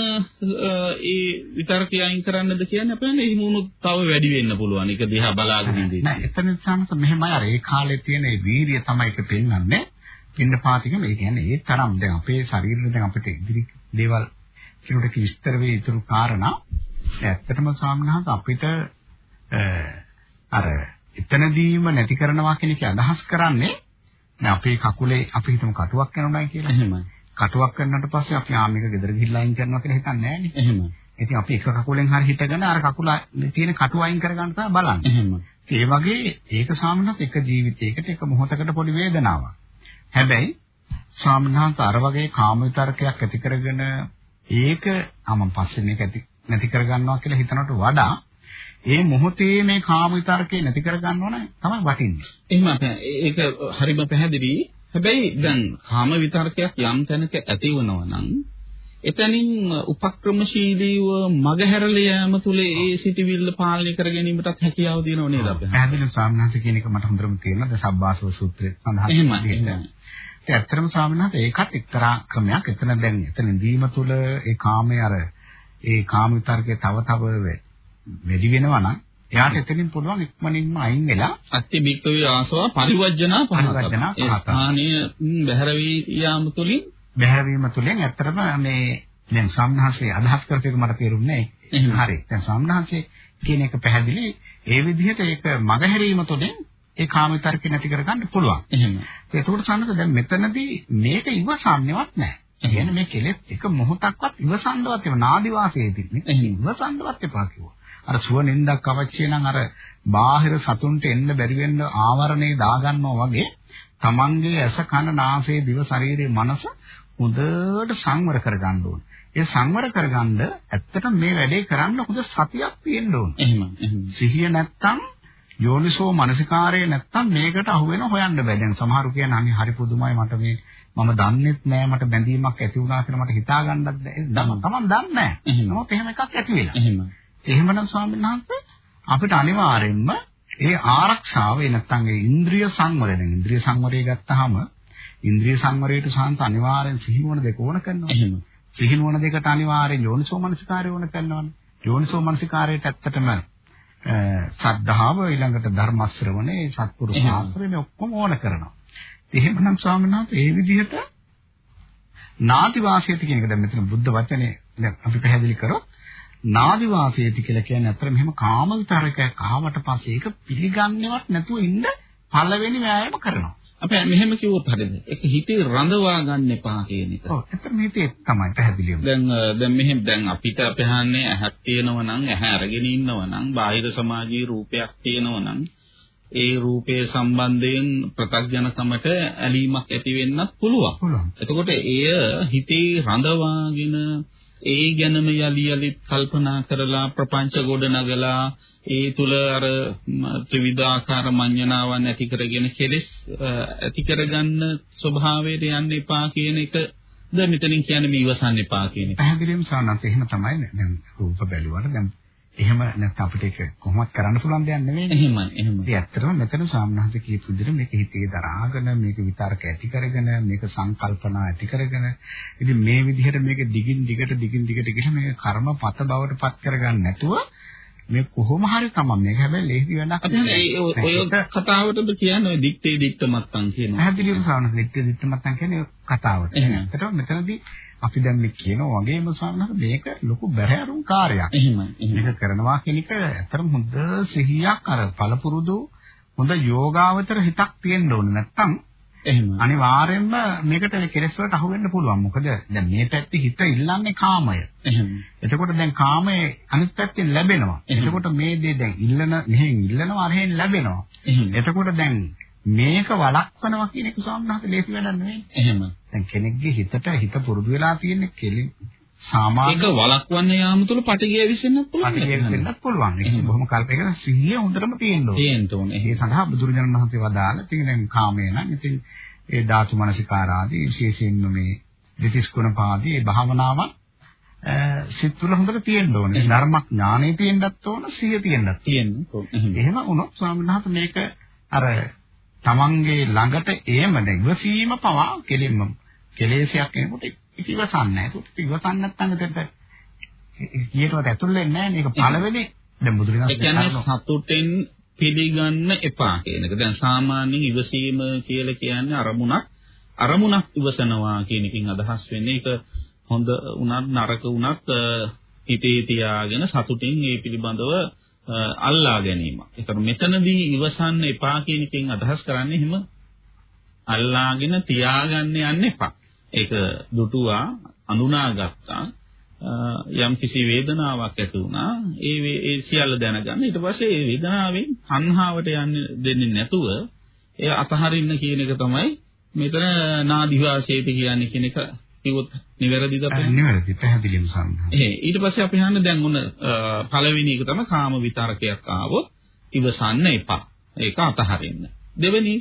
ඒ විතර්කය අයින් කරන්නද කියන්නේ අපේ එහෙම වුණොත් තව වැඩි වෙන්න පුළුවන්. ඒක දිහා බලාගෙන ඉඳී. නෑ එතන සම්ස මෙහෙමයි අර ඒ කාලේ තියෙන ඒ වීරිය තමයි ඒක පෙන්වන්නේ. පින්න පාතික මේ කියන්නේ ඒ තරම් දැන් අපේ ශරීරෙ දැන් අපිට ඉදිරි දේවල් කෙනෙකුට විස්තර වේ ඊතුරු කාරණා ඇත්තටම සාමනහත් අපිට අර එතනදීම නැති කරනවා කියන එක අදහස් කරන්නේ දැන් අපේ කකුලේ අපි හිතමු කටුවක් කරනවායි කියලා. එහෙමයි. කටුවක් කරනට පස්සේ අපි ආ මේක ගෙදර ගිහිල්ලා අයින් කරනවා කියලා හිතන්නේ නැහැ නේ. එහෙමයි. ඉතින් අපි එක කකුලෙන් හරි හිටගෙන අර කකුල තියෙන කටුව අයින් කරගන්න තමයි බලන්නේ. එහෙමයි. ඒ වගේ ඒක සාමනත් එක ජීවිතයකට එක මොහොතකට පොඩි වේදනාවක්. හැබැයි සාමනහත් අර වගේ කාම විතරකයක් ඇති කරගෙන ඒක මම පස්සේ මේක ඇති නැති කරගන්නවා කියලා හිතනට වඩා ඒ මොහොතේ මේ කාම විතරකේ නැති කරගන්නව නම් තමයි වටින්නේ. එහෙම ඒක හරිම පැහැදිලි. හැබැයි දැන් කාම විතරකයක් යම් තැනක ඇතිවනවා නම් එතනින් උපක්‍රමශීලීව මගහැරලා යෑම තුළ ඒ සිටිවිල්ල පාලනය කර ගැනීමටත් හැකියාව තියෙනව නේද අපි? පැහැදිලි ස්වාමීනාථ කියන එක මට හොඳටම තේරෙනවා. සබ්බාසව සූත්‍රයේ සඳහන් එහෙමයි. ඒ ඇත්තටම ස්වාමීනාථ ඒකත් එක්තරා ක්‍රමයක්. එතන දැන් එතන දීම තුළ ඒ කාමයේ අර ඒ කාම විතරකේ තව තව වැඩි වෙනවා නම් එයාට එතනින් පුළුවන් ඉක්මනින්ම අයින් වෙලා සත්‍ය බික්කවේ ආසව පරිවර්ජනා පරිවර්ජනා ඒ ස්ථානීය බැහැර වී යාම තුලින් බැහැරවීම තුළින් ඇත්තටම මේ දැන් සම්හාසයේ අදහස් කරපේක මට තේරුන්නේ නැහැ. හරි. දැන් සම්හාසයේ කියන එක පැහැදිලි. ඒ විදිහට ඒක මගහැරීම තුළින් ඒ කාම විතරක නැති කරගන්න පුළුවන්. එහෙම. ඒකෝට සම්මත දැන් මෙතනදී මේක ඉවසන්නේවත් නැහැ. කියන්නේ මේ කෙලෙස් එක මොහොතක්වත් ඉවසන්නවත් එපා. නාදි වාසයේ තින්නේ. ඉවසන්නවත් එපා කිව්වා. අර සුව නින්දක් අවශ්‍ය නම් අර බාහිර සතුන්ට එන්න බැරි වෙන්න ආවරණේ දාගන්නවා වගේ තමන්ගේ ඇස කන නාසය දිව ශරීරයේ මනස හොඳට සංවර කරගන්න ඕනේ. ඒ සංවර කරගන්න ඇත්තටම මේ වැඩේ කරන්න හොඳ සතියක් තියෙන්න ඕනේ. එහෙම. සිහිය නැත්තම් යෝනිසෝ මනසිකාරය නැත්තම් මේකට අහු වෙන හොයන්න බෑ. දැන් සමහරු කියන අනේ හරි පුදුමයි මට මේ මම දන්නෙත් නෑ මට බැඳීමක් ඇති වුණා කියලා මට හිතා ගන්නත් බෑ. තමන් දන්නේ නෑ. නමුත් එහෙම එකක් ඇති වෙලා. එහෙම. එහෙමනම් ස්වාමීන් වහන්සේ අපිට අනිවාර්යෙන්ම ඒ ආරක්ෂාව ඒ නැත්තම් ඒ ඉන්ද්‍රිය සංවරය දැන් ඉන්ද්‍රිය සංවරය ගත්තාම ඉන්ද්‍රිය සංවරයට සාන්ත අනිවාර්යෙන් සිහිනුවන දෙක ඕන කරනවා. එහෙම. සිහිනුවන දෙකට අනිවාර්යෙන් යෝනිසෝ මනසිකාරය ඕන කරනවානේ. යෝනිසෝ මනසිකාරයට ඇත්තටම සද්ධාව ඊළඟට ධර්ම ශ්‍රවණේ සත්පුරුෂ ආශ්‍රය මේ ඔක්කොම ඕන කරනවා. එහෙමනම් ස්වාමීන් වහන්සේ ඒ විදිහට නාති වාසයති කියන එක දැන් මෙතන බුද්ධ වචනේ දැන් අපි පැහැදිලි කරොත් නාදි වාසයති කියලා කියන්නේ අතර මෙහෙම කාම විතරකයක් ආවට පස්සේ ඒක පිළිගන්නේවත් නැතුව ඉන්න පළවෙනි වෑයම කරනවා. අපි මෙහෙම කිව්වොත් හරියද? ඒක හිතේ රඳවා ගන්න එපා කියන එක. ඔව් ඇත්තට මේකේ තමයි පැහැදිලිවම. දැන් දැන් මෙහෙම දැන් අපිට අපහන්නේ ඇහක් තියෙනවා නම් ඇහැ අරගෙන ඉන්නවා නම් බාහිර සමාජීය රූපයක් තියෙනවා නම් ඒ රූපයේ සම්බන්ධයෙන් ප්‍රත්‍යඥකමට ඇලීමක් ඇති වෙන්නත් පුළුවන්. පුළුවන්. එතකොට එය හිතේ රඳවාගෙන ඒ ගැනම යලි යලිත් කල්පනා කරලා ප්‍රපංච ගොඩ නගලා ඒ තුල අර ත්‍රිවිධාකාර මඤ්ඤණාවන් ඇති කරගෙන කෙලෙස් ඇති කරගන්න ස්වභාවයට යන්න එපා කියන එක ද මෙතනින් කියන්නේ මේ ඉවසන්න එපා කියන එක. පැහැදිලිවම සානත් එහෙම තමයි දැන් රූප බැලුවාට දැන් එහෙම නැත්නම් අපිට ඒක කොහොමවත් කරන්න පුළුවන් දෙයක් නෙවෙයි. එහෙමයි එහෙමයි. ඒ ඇත්තටම මෙතන සාමනහස කියපු විදිහට මේක හිතේ දරාගෙන මේක විතරක ඇති කරගෙන මේක සංකල්පනා ඇති කරගෙන ඉතින් මේ විදිහට මේක දිගින් දිගට දිගින් දිගට ගිහින් මේක කර්මපත බවට පත් කරගන්න නැතුව මේ කොහොම හරි තමයි මේක හැබැයි ලේසි වැඩක් නෙවෙයි. ඔය කතාවටද කියන්නේ දික්තේ දික්ත මත්තන් කියනවා. පැහැදිලිවම සාමනහස දික්තේ දික්ත මත්තන් කියන්නේ කතාවට. එහෙනම් ඒකට මෙතනදී අපි දැන් මේ කියනවා වගේම සාමනහස මේක ලොකු බැහැරුම් කාර්යයක්. එහෙමයි. මේක කරනවා කියන එක ඇත්තටම හොඳ සිහියක් අර පළපුරුදු හොඳ යෝගාවචර හිතක් තියෙන්න ඕනේ නැත්තම් එහෙම අනිවාර්යෙන්ම මේකට කෙලස් වලට අහු වෙන්න පුළුවන්. මොකද දැන් මේ පැත්තේ හිත ඉල්ලන්නේ කාමය. එහෙම. එතකොට දැන් කාමය අනිත් පැත්තෙන් ලැබෙනවා. එතකොට මේ දේ දැන් ඉල්ලන මෙහෙන් ඉල්ලනවා අරහෙන් ලැබෙනවා. එහෙම. එතකොට දැන් මේක වළක්වනවා කියන එක සාමාන්‍යයෙන් ලේසි වැඩක් නෙවෙයි. එහෙම. දැන් කෙනෙක්ගේ හිතට හිත පුරුදු වෙලා තියෙන කෙලි සාමාන්‍ය ඒක වළක්වන්න යාම තුළ පටිගය විසෙන්නත් පුළුවන්. පටිගය විසෙන්නත් පුළුවන්. ඒක බොහොම කල්පයක සිහිය හොඳටම තියෙන්න ඕනේ. තියෙන්න ඕනේ. ඒ සඳහා බුදුරජාණන් වහන්සේ වදාළ ඉතින් දැන් කාමය නම් ඉතින් ඒ ධාතු මනසිකාර ආදී විශේෂයෙන්ම මේ දෙතිස් ගුණ පාදී ඒ භාවනාවන් සිත් තුළ හොඳට තියෙන්න ඕනේ. ධර්මයක් ඥානෙ තියෙන්නත් ඕන, සිහිය තියෙන්නත් තියෙන්න ඕනේ. එහෙම වුණොත් ස්වාමීන් වහන්සේ මේක අර තමන්ගේ ළඟට දැන් ඉවසීම පවා කෙලින්ම කෙලෙසයක් එනකොට ඉවසන්නේ නැහැ. ඒක ඉවසන්නේ නැත්නම් එතෙන්ට කීයටවත් ඇතුල් වෙන්නේ නැහැ. මේක පළවෙනි දැන් බුදුරජාණන් කියන්නේ සතුටෙන් පිළිගන්න එපා කියන එක. දැන් සාමාන්‍යයෙන් ඉවසීම කියලා කියන්නේ අරමුණක් අරමුණක් ඉවසනවා කියන එකකින් අදහස් වෙන්නේ ඒක හොඳ උනත් නරක උනත් හිතේ තියාගෙන සතුටින් ඒ පිළිබඳව අල්ලා ගැනීම. ඒතර මෙතනදී ඉවසන්න එපා කියන එකෙන් අදහස් කරන්නේ එහෙම අල්ලාගෙන තියාගන්න යන්න එපා. ඒක දුටුවා අඳුනාගත්තා යම් කිසි වේදනාවක් ඇති වුණා ඒ ඒ සියල්ල දැනගන්න ඊට පස්සේ ඒ වේදනාවෙන් සංහාවට යන්න දෙන්නේ නැතුව ඒ අතහරින්න කියන එක තමයි මෙතන නාදිවාසීත කියන්නේ කියන එක කිව්වොත් නිවැරදිද අපේ නිවැරදි පැහැදිලිවම සංහා. ඒ ඊට පස්සේ අපි අහන්නේ දැන් මොන පළවෙනි එක තමයි කාම විතරකයක් ආවොත් ඉවසන්න එපා. ඒක අතහරින්න. දෙවෙනි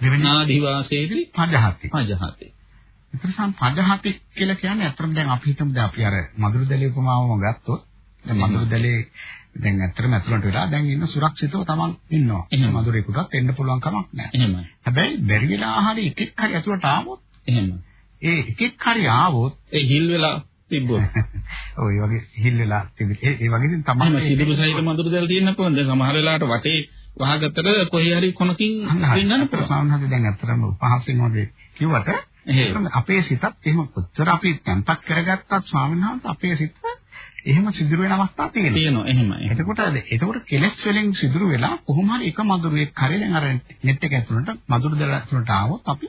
දෙවෙනි ආදිවාසීලි පජහති. පජහති. ඒතර සම් පජහති කියලා කියන්නේ අතරම දැන් අපි හිතමු දැන් අපි අර මදුරු දැලේ උපමාවම ගත්තොත් දැන් මදුරු දැලේ දැන් ඇත්තටම ඇතුළට වෙලා දැන් ඉන්න සුරක්ෂිතව තමන් ඉන්නවා. එහෙම මදුරේකටත් එන්න පුළුවන් කමක් නැහැ. එහෙමයි. හැබැයි බැරි වෙලා හරි එකෙක් හරි ඇතුළට ආවොත් එහෙම ඒ එකෙක් හරි ආවොත් ඒ හිල් වෙලා තිබ්බොත්. ඔය වගේ හිල් වෙලා තිබිට ඒ වගේ ඉතින් තමයි සිදුරු සහිත මඳුරු දැල් තියෙන්න පුළුවන් දැන් සමහර වෙලාවට වටේ වහගත්තට කොහේ හරි කොනකින් හරින්නන්න පුළුවන්. සාමාන්‍යයෙන් දැන් අත්‍තරම උපහාසින් වගේ කිව්වට අපේ සිතත් එහෙම කොච්චර අපි තැම්පත් කරගත්තත් ස්වාමීන් වහන්සේ අපේ සිත එහෙම සිදුරු වෙන අවස්ථා තියෙනවා. තියෙනවා. එහෙමයි. එතකොට එතකොට කෙලස් වලින් සිදුරු වෙලා කොහොම හරි එක මధుරයක් කරේ දැන් අර net එක ඇතුළට මధుර දල ඇතුළට ආවොත් අපි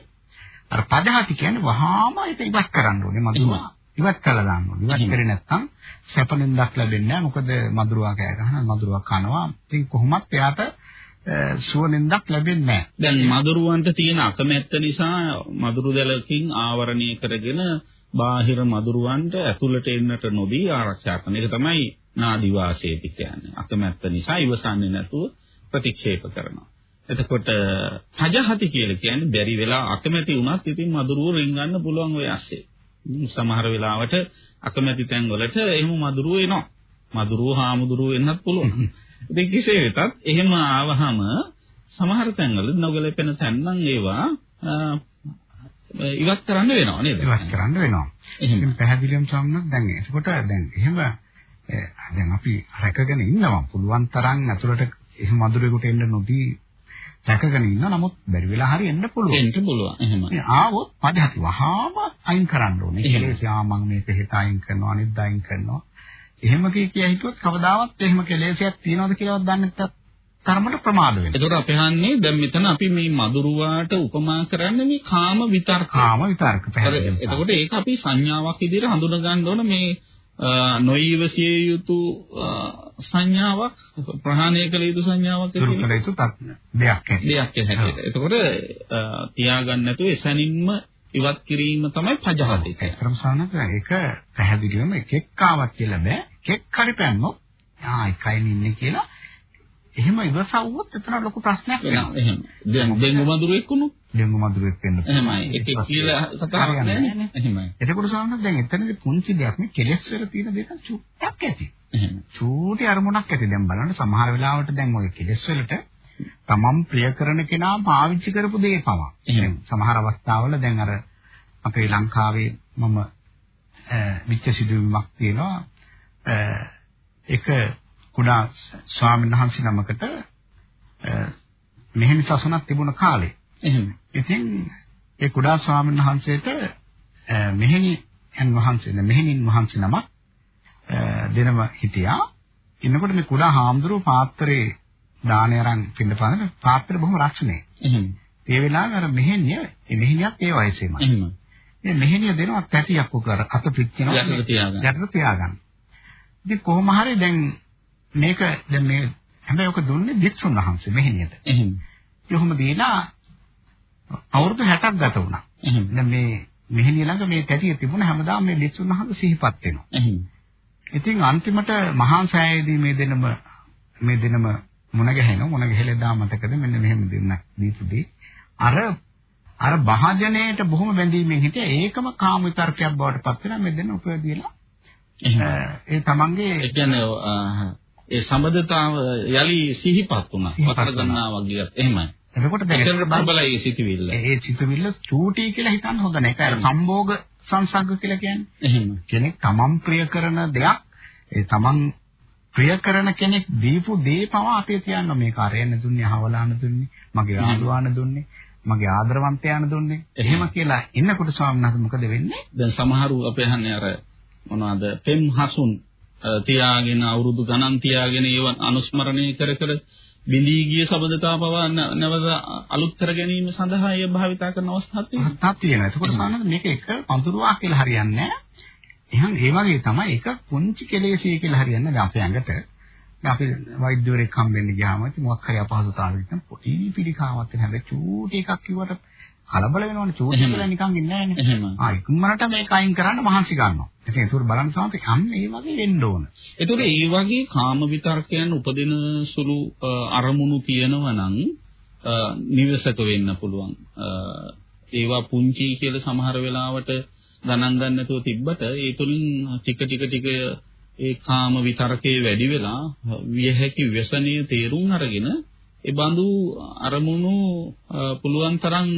අර පදහති කියන්නේ වහාම ඒක ඉවත් කරන්න ඕනේ මදුරුවා. ඉවත් කළා දාන්න ඕනේ. ඉවත් කරේ නැත්නම් සැපනෙන්දක් ලැබෙන්නේ නැහැ. මොකද මදුරුවා කෑ ගහනවා, මදුරුවා කනවා. ඉතින් කොහොමත් එයාට සුවනෙන්දක් ලැබෙන්නේ නැහැ. දැන් මදුරුවන්ට තියෙන අකමැත්ත නිසා මදුරු දැලකින් ආවරණය කරගෙන බාහිර මදුරුවන්ට ඇතුළට එන්නට නොදී ආරක්ෂා කරන එක තමයි නාදිවාසීති කියන්නේ. අකමැත්ත නිසා ඉවසන්නේ නැතුව ප්‍රතික්ෂේප කරනවා. එතකොට පජහති කියලා කියන්නේ බැරි වෙලා අකමැති වුණත් ඉතින් මදුරුව රින්ගන්න පුළුවන් ඔය ASCII. සමහර වෙලාවට අකමැති තැන් වලට එහෙම මදුරුව එනවා. මදුරුව හාමුදුරුව වෙන්නත් පුළුවන්. ඉතින් කෙසේ වෙතත් එහෙම ආවහම සමහර තැන්වල නොගැලපෙන තැන් නම් ඒවා ඉවත් කරන්න වෙනවා නේද? ඉවත් කරන්න වෙනවා. එහෙනම් පැහැදිලිවම සම්මත දැන් එතකොට දැන් එහෙම දැන් අපි රැකගෙන ඉන්නවා පුළුවන් තරම් අතුලට එහෙම මදුරෙකුට එන්න නොදී රැකගෙන ඉන්න නමුත් බැරි වෙලා හරි එන්න පුළුවන්. එන්න පුළුවන්. එහෙම. ආවොත් පදහති වහාම අයින් කරන්න ඕනේ. ආ මම මේක හෙට අයින් කරනවා අනිත් අයින් කරනවා. එහෙම කිය කිය හිතුවොත් කවදාවත් එහෙම කෙලෙසයක් තියනවද කියලාවත් දන්නේ නැත්නම් තරමට ප්‍රමාද වෙනවා. ඒකට අපි අහන්නේ දැන් මෙතන අපි මේ මధుරුවාට උපමා කරන්නේ මේ කාම විතර්ක. කාම විතර්ක. එතකොට ඒක අපි සංඥාවක් විදිහට හඳුනා ගන්න ඕන මේ නොඊවසිය යුතු සංඥාවක් ප්‍රහාණය කළ යුතු සංඥාවක් දුරු කළ යුතු දෙයක් දෙයක් හැටියට. එතකොට තියාගන්න නැතුව එසැනින්ම ඉවත් කිරීම තමයි පජහති. ඒතරම් සානක ඒක පැහැදිලිවම එකෙක් ආවත් කියලා බෑ. එකෙක් හරි පැන්නොත් ආ එකයි ඉන්නේ කියලා එහෙම ඉවසවුවොත් එතන ලොකු ප්‍රශ්නයක් වෙනවා. එහෙම. දැන් දෙංගු මදුරුවෙක් වුණොත් දෙංගු මදුරුවෙක් වෙන්න පුළුවන්. එහෙමයි. ඒක කියලා කතාවක් නෑනේ. එහෙමයි. එතකොට සාමාන්‍යයෙන් දැන් එතනදී පුංචි දෙයක් මේ කෙලෙස් වල තියෙන දෙයක් චුට්ටක් ඇති. එහෙම. චූටි අරමුණක් ඇති. දැන් බලන්න සමහර වෙලාවට දැන් ඔය කෙලෙස් වලට තමන් ප්‍රිය කරන කෙනා පාවිච්චි කරපු දේ පවා. එහෙම. සමහර අවස්ථාවල දැන් අර අපේ ලංකාවේ මම විච්ච සිදුවීමක් තියෙනවා. ඒක කුඩා ස්වාමීන් වහන්සේ නමකට මෙහෙම සසුනක් තිබුණ කාලේ. එහෙම. ඉතින් ඒ කුඩා ස්වාමීන් වහන්සේට මෙහෙණි යන් වහන්සේ මෙහෙණින් වහන්සේ නමක් දෙනම හිටියා. ඉන්නකොට මේ කුඩා හාමුදුරුවෝ පාත්‍රේ දානය අරන් පින්නපාන පාත්‍රය බොහොම රක්ෂණේ. එහෙම. ඒ වෙලාවේ අර මෙහෙණිය ඒ මෙහෙණියක් ඒ වයසේමයි. එහෙම. මේ මෙහෙණිය දෙනවා පැටියක් උකර අත පිච්චෙනවා. යටට තියාගන්න. යටට තියාගන්න. ඉතින් කොහොම හරි දැන් මේක දැන් මේ හැබැයි ඔක දුන්නේ වික්ෂුන් වහන්සේ මෙහෙණියට. එහෙම. කොහොම දීලා අවුරුදු 60ක් ගත වුණා. එහෙම. දැන් මේ මෙහෙණිය ළඟ මේ තැටිය තිබුණ හැමදාම මේ වික්ෂුන් වහන්සේ සිහිපත් වෙනවා. එහෙම. ඉතින් අන්තිමට මහා සෑයේදී මේ දෙනම මේ දෙනම මුණ ගැහෙනවා. මුණ ගැහෙලා මතකද මෙන්න මෙහෙම දෙන්නක් දීපුදී අර අර භාජනයේට බොහොම බැඳීමෙන් හිටිය ඒකම කාම විතර්කයක් බවට පත් වෙනා මේ දෙන්න උපයදීලා ඒ තමන්ගේ ඒ කියන්නේ ඒ සම්බදතාව යලි සිහිපත් වුණා. වතර ගන්නවා වගේ එහෙමයි. එතකොට දැන් බබලයි ඒ සිතුවිල්ල. ඒ සිතුවිල්ල චූටි කියලා හිතන්න හොඳ නැහැ. ඒක සම්භෝග සංසග්ග කියලා කියන්නේ. එහෙම. කෙනෙක් තමන් ප්‍රිය කරන දෙයක් ඒ තමන් ප්‍රිය කරන කෙනෙක් දීපු දේ පවා අපේ තියන්න මේක අරයන් දුන්නේ අහවලාන දුන්නේ මගේ ආදුවාන දුන්නේ මගේ ආදරවන්තයාන දුන්නේ එහෙම කියලා ඉන්නකොට ස්වාමීන් වහන්සේ මොකද වෙන්නේ දැන් සමහරු අපේ අහන්නේ අර මොනවද පෙම් හසුන් තියාගෙන අවුරුදු ගණන් තියාගෙන ඒව අනුස්මරණය කර කර බිඳී ගිය සබඳතා පවා නැවත අලුත් කර ගැනීම සඳහා ඒ භාවිතා කරන අවස්ථාවක් තියෙනවා. තියෙනවා. ඒකෝට සානද මේක එක පඳුරුවා කියලා හරියන්නේ නැහැ. එහෙනම් ඒ වගේ තමයි එක පුංචි කෙලෙසිය කියලා හරියන්නේ නැහැ අපේ ඇඟට. අපි වෛද්‍යවරයෙක් හම්බෙන්න ගියාම ඉතින් මොකක් හරි අපහසුතාවයක් නම් පොඩි පිළිකාවක් වෙන හැබැයි චූටි එකක් කිව්වට කලබල වෙනවනේ චෝදනා කරලා නිකන් ඉන්නේ නැහැනේ. එහෙම. ආ ඉක්මනට මේක අයින් කරන්න මහන්සි ගන්නවා. ඉතින් ඒක බලන්න සමහරට අන්න ඒ වගේ වෙන්න ඕන. ඒතකොට ඒ වගේ කාම විතරකයන් උපදින සුළු අරමුණු තියෙනවා නම් නිවසක වෙන්න පුළුවන්. ඒවා පුංචි කියලා සමහර වෙලාවට ගණන් ගන්න නැතුව තිබ්බට ඒ තුලින් ටික ටික ටික ඒ කාම විතරකේ වැඩි වෙලා විය හැකි වසනීය තේරුම් අරගෙන ඒ බඳු අරමුණු පුළුවන් තරම්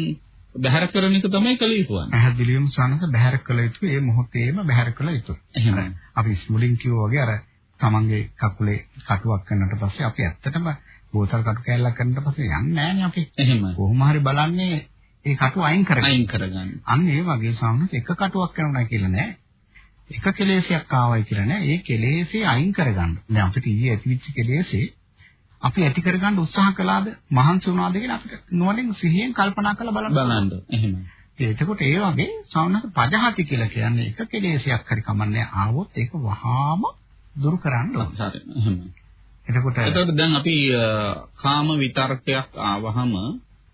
බැහැර කරන එක තමයි කළ යුතු වන්නේ. පැහැදිලිවම සනස බැහැර කළ යුතු ඒ මොහොතේම බැහැර කළ යුතුයි. එහෙනම් අපි මුලින් කිව්වා වගේ අර තමන්ගේ කකුලේ කටුවක් කරනට පස්සේ අපි ඇත්තටම බෝතල් කටු කෑල්ලක් කරනට පස්සේ යන්නේ නැහනේ අපි. එහෙම. කොහොම හරි බලන්නේ ඒ කටුව අයින් කරගන්න. අයින් කරගන්න. අන්න ඒ වගේ සාමනත් එක කටුවක් කරනවා කියලා නෑ. එක කෙලෙසයක් ආවයි කියලා නෑ. ඒ කෙලෙසේ අයින් කරගන්න. දැන් අපිට ඊයේ ඇතිවෙච්ච කෙලෙසේ අපි ඇති කරගන්න උත්සාහ කළාද මහන්සි වුණාද කියලා අපිට නුවණින් සිහියෙන් කල්පනා කරලා බලන්න. බලන්න. එහෙම. එතකොට ඒ වගේ සාමනස පජහති කියලා කියන්නේ එක කෙලෙසයක් හරි කමන්නේ ආවොත් ඒක වහාම දුරු කරන්න ඕනේ. හරි. එහෙම. එතකොට එතකොට දැන් අපි කාම විතර්කයක් ආවහම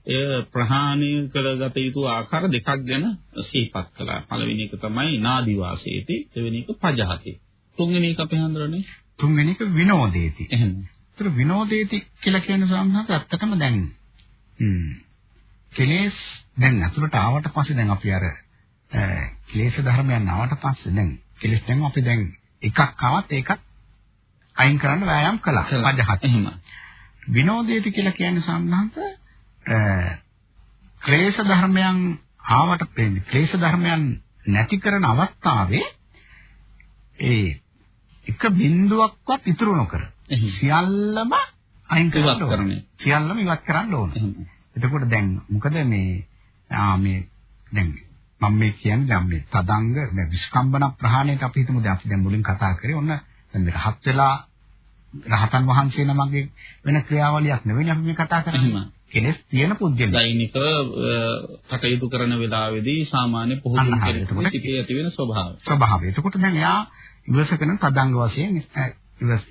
එය ප්‍රහාණය කරගත යුතු ආකාර දෙකක් ගැන සිහිපත් කළා. පළවෙනි එක තමයි නාදි වාසයේති, දෙවෙනි එක පජහති. තුන්වෙනි එක අපි හඳුනන්නේ තුන්වෙනි එක විනෝදේති. එහෙම. ඒතර විනෝදේති කියලා කියන සාමනස ඇත්තටම දැන් හ්ම් කෙලෙස් දැන් අතුලට ආවට පස්සේ දැන් අපි අර ක්ලේශ ධර්මයන් ආවට පස්සේ දැන් කෙලෙස් දැන් අපි දැන් එකක් ආවත් ඒකත් අයින් කරන්න වෑයම් කළා. පජහත්. එහෙම. විනෝදේති කියලා කියන්නේ සම්බන්ධ ක්ලේශ ධර්මයන් ආවට පෙන්නේ ක්ලේශ ධර්මයන් නැති කරන අවස්ථාවේ ඒ එක බිඳුවක්වත් ඉතුරු නොකර සියල්ලම අයින් කරන්න. සියල්ලම ඉවත් කරන්න ඕනේ. එතකොට දැන් මොකද මේ ආ මේ දැන් මම මේ කියන්නේ දැන් මේ තදංග මේ විස්කම්බන ප්‍රහාණයට අපි හිතමු දැන් අපි දැන් මුලින් කතා කරේ ඔන්න දැන් මේ රහත් වෙලා රහතන් වහන්සේ නමගේ වෙන ක්‍රියාවලියක් නෙවෙයි අපි මේ කතා කරන්නේ. කෙලස් තියෙන පුද්ගලයා. දෛනික කටයුතු කරන වෙලාවේදී සාමාන්‍ය පුහුණු කෙනෙකුට සිටේ ඇති වෙන ස්වභාවය. ස්වභාවය. එතකොට දැන් එයා ඉවසකන තදංග වශයෙන්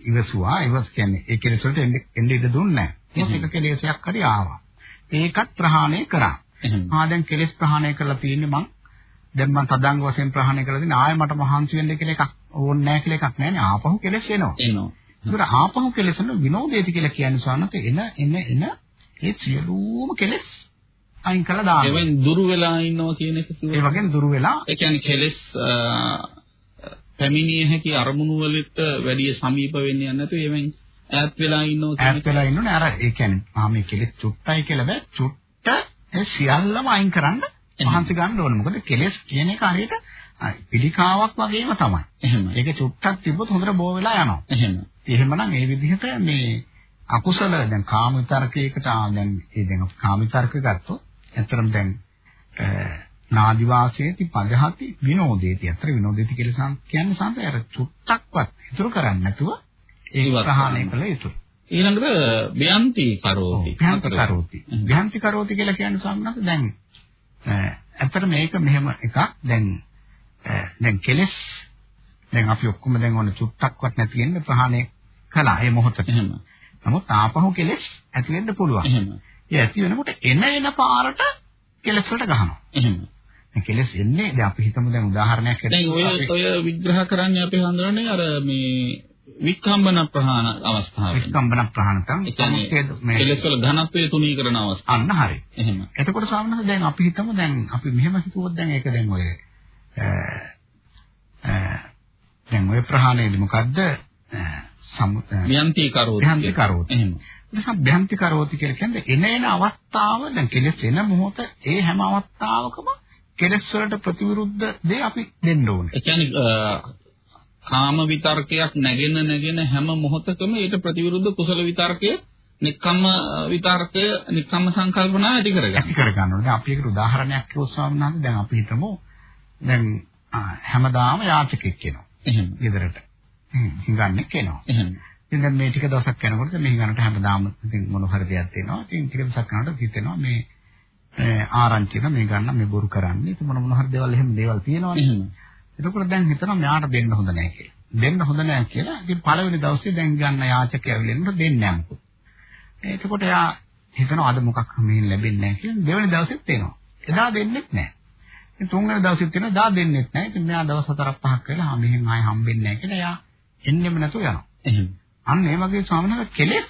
ඉවසුවා. ඉවස් කියන්නේ ඒ කෙලෙස් වලට එන්නේ ඉඩ දුන්නේ නැහැ. ඒක කෙලෙසයක් හරි ආවා. ඒකත් ප්‍රහාණය කරා. ආ දැන් කෙලෙස් ප්‍රහාණය කරලා තියෙන්නේ මං දැන් මං තදංග වශයෙන් ප්‍රහාණය කරලා තියෙන ආයෙ මට මහන්සි වෙන්න කියලා එකක් ඕනේ නැහැ කියලා එකක් නැහැ නේ ආපහු කෙලෙස් එනවා. එනවා. ඒකට ආපහු කෙලෙස් එන විනෝදේති කියලා කියන්නේ සානත එන එන එන ඒ සියලුම කෙලෙස් අයින් කළා දානවා. ඒ වගේ දුරු වෙලා ඉන්නවා කියන එක කිව්වා. ඒ වගේම දුරු වෙලා ඒ කියන්නේ කෙලෙස් පැමිණිය හැකි අරමුණු වලට වැඩි සමීප වෙන්නේ නැතුව එවෙන් ඈත් වෙලා කියන ඈත් වෙලා ඉන්නෝනේ අර ඒ කියන්නේ ආ මේ කෙලෙස් චුට්ටයි කියලා බෑ චුට්ට ඒ සියල්ලම අයින් කරන්න මහන්සි ගන්න ඕනේ. මොකද කෙලෙස් කියන එක හරියට පිළිකාවක් වගේම තමයි. එහෙම. ඒක චුට්ටක් තිබ්බොත් හොඳට බෝ වෙලා යනවා. එහෙම. එහෙමනම් ඒ විදිහට මේ අකුසල දැන් කාම විතරකයකට දැන් ඒ දැන් කාම විතරක ගත්තොත් ඇත්තටම දැන් නාදි වාසයේති පදහති විනෝදේති. අතර විනෝදේති කියලා කියන්නේ සංතයර චුට්ටක්වත් ඉතුරු කරන්නේ නැතුව ඒ ප්‍රහාණය කළ යුතුයි. ඊළඟට ව්‍යන්ති කරෝති. ව්‍යන්ති කරෝති. ව්‍යන්ති කරෝති කියලා කියන්නේ සම්මත දැන් ඇත්තට මේක මෙහෙම එකක් දැන් දැන් කෙලස් දැන් අපි ඔක්කොම දැන් ඔන්න චුට්ටක්වත් නැති වෙන්න ප්‍රහාණය කළා ඒ මොහොතේ. එහෙම. නමුත් ආපහු කෙලස් ඇති වෙන්න පුළුවන්. එහෙම. ඒ ඇති වෙනකොට එන එන පාරට කෙලස් වලට ගහනවා. එහෙම. කෙලස් එන්නේ දැන් අපි හිතමු දැන් උදාහරණයක් දැන් ඔය ඔය විග්‍රහ කරන්නේ අපි හඳුනන්නේ අර මේ වික්කම්බන ප්‍රහාණ අවස්ථාව. වික්කම්බන ප්‍රහාණ තමයි මේ කෙලස් වල ඝනත්වය තුනී කරන අවස්ථාව. අන්න හරි. එහෙම. එතකොට සාමාන්‍යයෙන් දැන් අපි හිතමු දැන් අපි මෙහෙම හිතුවොත් දැන් ඒක දැන් ඔය දැන් ඔය ප්‍රහාණයද මොකද්ද? ව්‍යන්ති කරෝති. ව්‍යන්ති කරෝති. එහෙම. නිසා ව්‍යන්ති කරෝති කියලා කියන්නේ එන එන අවස්ථාව දැන් කෙලස් එන මොහොත ඒ හැම අවස්ථාවකම කෙලස් වලට ප්‍රතිවිරුද්ධ දේ අපි දෙන්න ඕනේ. ඒ කියන්නේ කාම විතර්කයක් නැගෙන නැගෙන හැම මොහොතකම ඊට ප්‍රතිවිරුද්ධ කුසල විතර්කය නික්කම්ම විතර්කය නික්කම්ම සංකල්පනා ඇති කරගන්න. ඇති කරගන්න ඕනේ. අපි ඒකට උදාහරණයක් කිව්වොත් ස්වාමීන් වහන්සේ දැන් අපි හිතමු දැන් හැමදාම යාචකෙක් එනවා. එහෙම. ගෙදරට. හිඟන්නේ කෙනවා. එහෙම. ඉතින් දැන් මේ ටික දවසක් යනකොට මේ හිඟන්නට හැමදාම ඉතින් මොන හරි දෙයක් තියෙනවා. ඉතින් ටික දවසක් යනකොට හිතෙනවා මේ ආරංචි වෙන මේ ගන්න මේ බොරු කරන්නේ. ඉතින් මොන මොන හරි දේවල් එහෙම දේවල් තියෙනවනේ. එතකොට දැන් හිතනවා මෙයාට දෙන්න හොඳ නැහැ කියලා. දෙන්න හොඳ නැහැ කියලා. ඉතින් පළවෙනි දවසේ දැන් ගන්න යාචකය ඇවිල්ලා දෙන්නේ නැහැ මොකද. එතකොට එයා හිතනවා අද මොකක් මෙහෙන් ලැබෙන්නේ නැහැ කියලා. දෙවෙනි දවසෙත් එනවා. එදා දෙන්නෙත් නැහැ. ඉතින් තුන්වෙනි දවසෙත් එනවා. එදා දෙන්නෙත් නැහැ. ඉතින් මෙයා දවස් හතරක් පහක් වෙලා ආ මෙහෙන් ආයෙ හම්බෙන්නේ නැහැ කියලා එයා එන්නෙම නැතුව යනවා. එහෙම. අන්න ඒ වගේ ස්වාමීන් වහන්සේ කෙලෙස්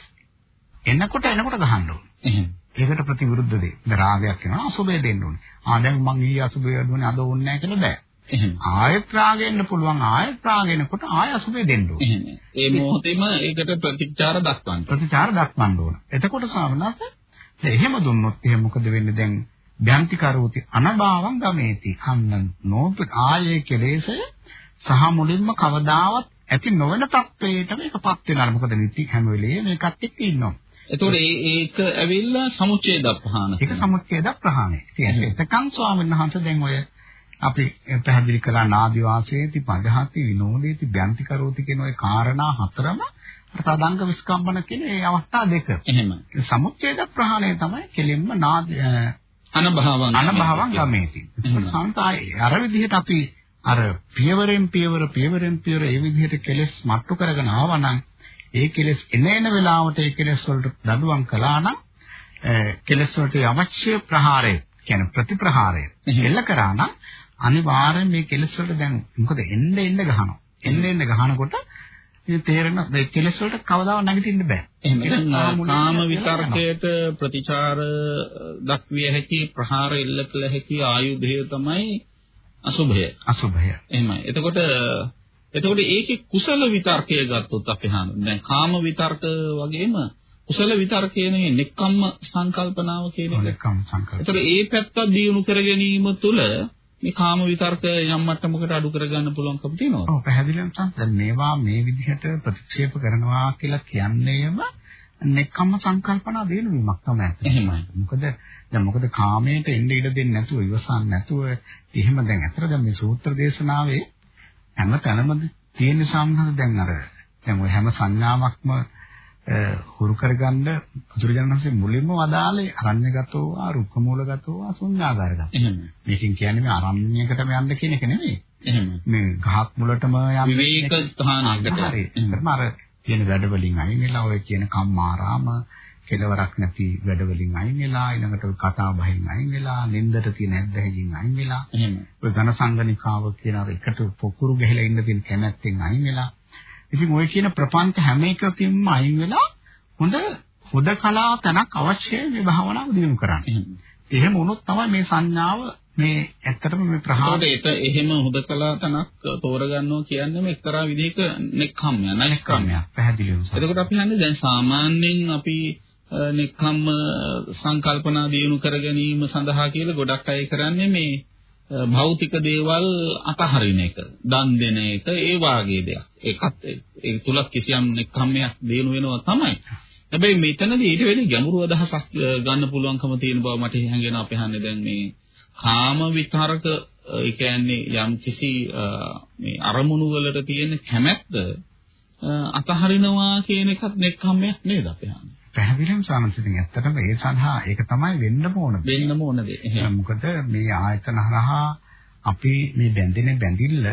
එනකොට එනකොට ගහන්න ඕනේ. එහෙම. ඒකට ප්‍රතිවිරුද්ධ දේ. දැන් රාගයක් එනවා අසුබය දෙන්න ඕනේ. ආ දැන් මං ඊයේ අසුබය දුන්නේ අද ඕනේ නැහැ කියලා බෑ. එහෙම. ආයෙත් රාගෙන්න පුළුවන් ආයෙත් රාගෙනකොට ආයෙ අසුබේ දෙන්න ඕනේ. එහෙම. ඒ මොහොතේම ඒකට ප්‍රතිචාර දක්වන්න. ප්‍රතිචාර දක්වන්න ඕන. එතකොට සාමනාත එහෙම දුන්නොත් එහෙම මොකද වෙන්නේ දැන් භ්‍යන්ති කරෝති අනභාවං ගමේති. අන්න නෝප ආයේ කෙලෙසය සහ මුලින්ම කවදාවත් ඇති නොවන තත්වයකට මේකපත් වෙනවා. මොකද නිති හැම වෙලේම මේකත් එක්ක ඉන්නවා. එතකොට ඒ ඒක ඇවිල්ලා සමුච්ඡේද ප්‍රහාණ. ඒක සමුච්ඡේද ප්‍රහාණය. ඉතින් එතකන් ස්වාමීන් වහන්සේ දැන් ඔය අපි පැහැදිලි කළා නාදි වාසයේති පදහති විනෝදේති බ්‍යන්ති කරෝති කියන ওই කාරණා හතරම තදංග විස්කම්බන කියන ඒ අවස්ථා දෙක. එහෙම. සමුච්ඡේද ප්‍රහාණය තමයි කෙලින්ම නාදි අනභවං අනභවං ගමේති. සම්තායි අර විදිහට අපි අර පියවරෙන් පියවර පියවරෙන් පියවර ඒ විදිහට කෙලස් මට්ටු කරගෙන ආවනම් ඒ කෙලස් එන එන වෙලාවට ඒ කෙලස් වලට දඩුවම් කළා නම් කෙලස් වලට අවශ්‍ය ප්‍රහාරය කියන්නේ ප්‍රතිප්‍රහාරය එල්ල කරා නම් අනිවාර්යෙන් මේ කෙලස් වලට දැන් මොකද එන්න එන්න ගහනවා. එන්න එන්න ගහනකොට ඉතින් තේරෙන මේ කෙලස් වලට කවදාවත් නැගිටින්න බෑ. එහෙනම් කාම විතර්කයට ප්‍රතිචාර දක්විය හැකි ප්‍රහාර එල්ල කළ හැකි ආයුධය තමයි අසුභය. අසුභය. එහෙමයි. එතකොට එතකොට ඒකේ කුසල විතර්කය ගත්තොත් අපි හඳුන් දැන් කාම විතර්ක වගේම කුසල විතර්කයේ නේ නෙක්කම්ම සංකල්පනාව කියන එක. නෙක්කම් සංකල්ප. එතකොට ඒ පැත්ත දියුණු කර ගැනීම තුළ මේ කාම විතර්ක යම් මට්ටමකට අඩු කරගන්න පුළුවන්කම තියෙනවා. ඔව් පැහැදිලිවම තමයි. දැන් මේවා මේ විදිහට ප්‍රතික්ෂේප කරනවා කියලා කියන්නේම නෙක්කම්ම සංකල්පනා දිනුවීමක් තමයි. එහෙමයි. මොකද දැන් මොකද කාමයට එන්න ඉඩ දෙන්නේ නැතුව ඉවසන්නේ නැතුව එහෙම දැන් අතර දැන් මේ සූත්‍ර දේශනාවේ හැම තැනම තියෙන සම්හඳ දැන් අර දැන් ඔය හැම සංඥාවක්ම හුරු කරගන්න බුදුරජාණන් වහන්සේ මුලින්ම වදාළේ අරඤ්‍යගතෝ වා රුක්කමූලගතෝ වා ශුන්‍යාගාරගතෝ. එහෙම. මේකෙන් කියන්නේ මේ අරඤ්‍යයකටම යන්න කියන එක නෙමෙයි. එහෙම. මේ ගහක් මුලටම යන්න විවේක ස්ථානයකට. හරි. ඒකම අර කියන වැඩ වලින් අයින් වෙලා ඔය කියන කම්මාරාම කෙලවරක් නැති වැඩ වලින් අයින් වෙලා ඊළඟට කතා බහින් අයින් වෙලා නින්දට තියෙන ඇද්දැහින් අයින් වෙලා එහෙම. ඔය ඝන සංගණිකාව කියන අර එකට පොකුරු ගහලා ඉන්න තියෙන කැමැත්තෙන් අයින් වෙලා ඉතින් ඔය කියන ප්‍රපංච හැම එකකින්ම අයින් වෙලා හොඳ හොදකලා තැනක් අවශ්‍යයි මේ භාවනාව දිනු කරන්න. එහෙම වුණොත් තමයි මේ සංඥාව මේ ඇත්තටම මේ ප්‍රහාණය ඒකට එහෙම හුදකලා තනක් තෝරගන්නවා කියන්නේ මේ එක්තරා විදිහක නෙක්ඛම්මය නෛෂ්ක්‍රම්‍යයක් පැහැදිලිවම එතකොට අපි හන්නේ දැන් සාමාන්‍යයෙන් අපි නෙක්ඛම්ම සංකල්පනා දියුණු කර ගැනීම සඳහා කියලා ගොඩක් අය කරන්නේ මේ භෞතික දේවල් අතහරින එක, දන් දෙන එක, ඒ වාගේ දෙයක්. ඒකත් ඒ තුල කිසියම් නෙක්ඛම්මයක් දිනු වෙනවා තමයි. හැබැයි මෙතනදී ඊට වෙලේ ගැඹුරු අදහසක් ගන්න පුළුවන්කම තියෙන බව මට හැඟෙන අපේ හන්නේ දැන් මේ කාම විතරක ඒ කියන්නේ යම් කිසි මේ අරමුණු වලට තියෙන කැමැත්ත අතහරිනවා කියන එකත් නෙක්ඛම්මයක් නේද අපේ හන්නේ. පැහැදිලිවම සාමසිතින් ඇත්තටම ඒ සඳහා ඒක තමයි වෙන්න ඕන. වෙන්න ඕන දේ. මොකද මේ ආයතන හරහා අපි මේ බැඳෙන බැඳිල්ල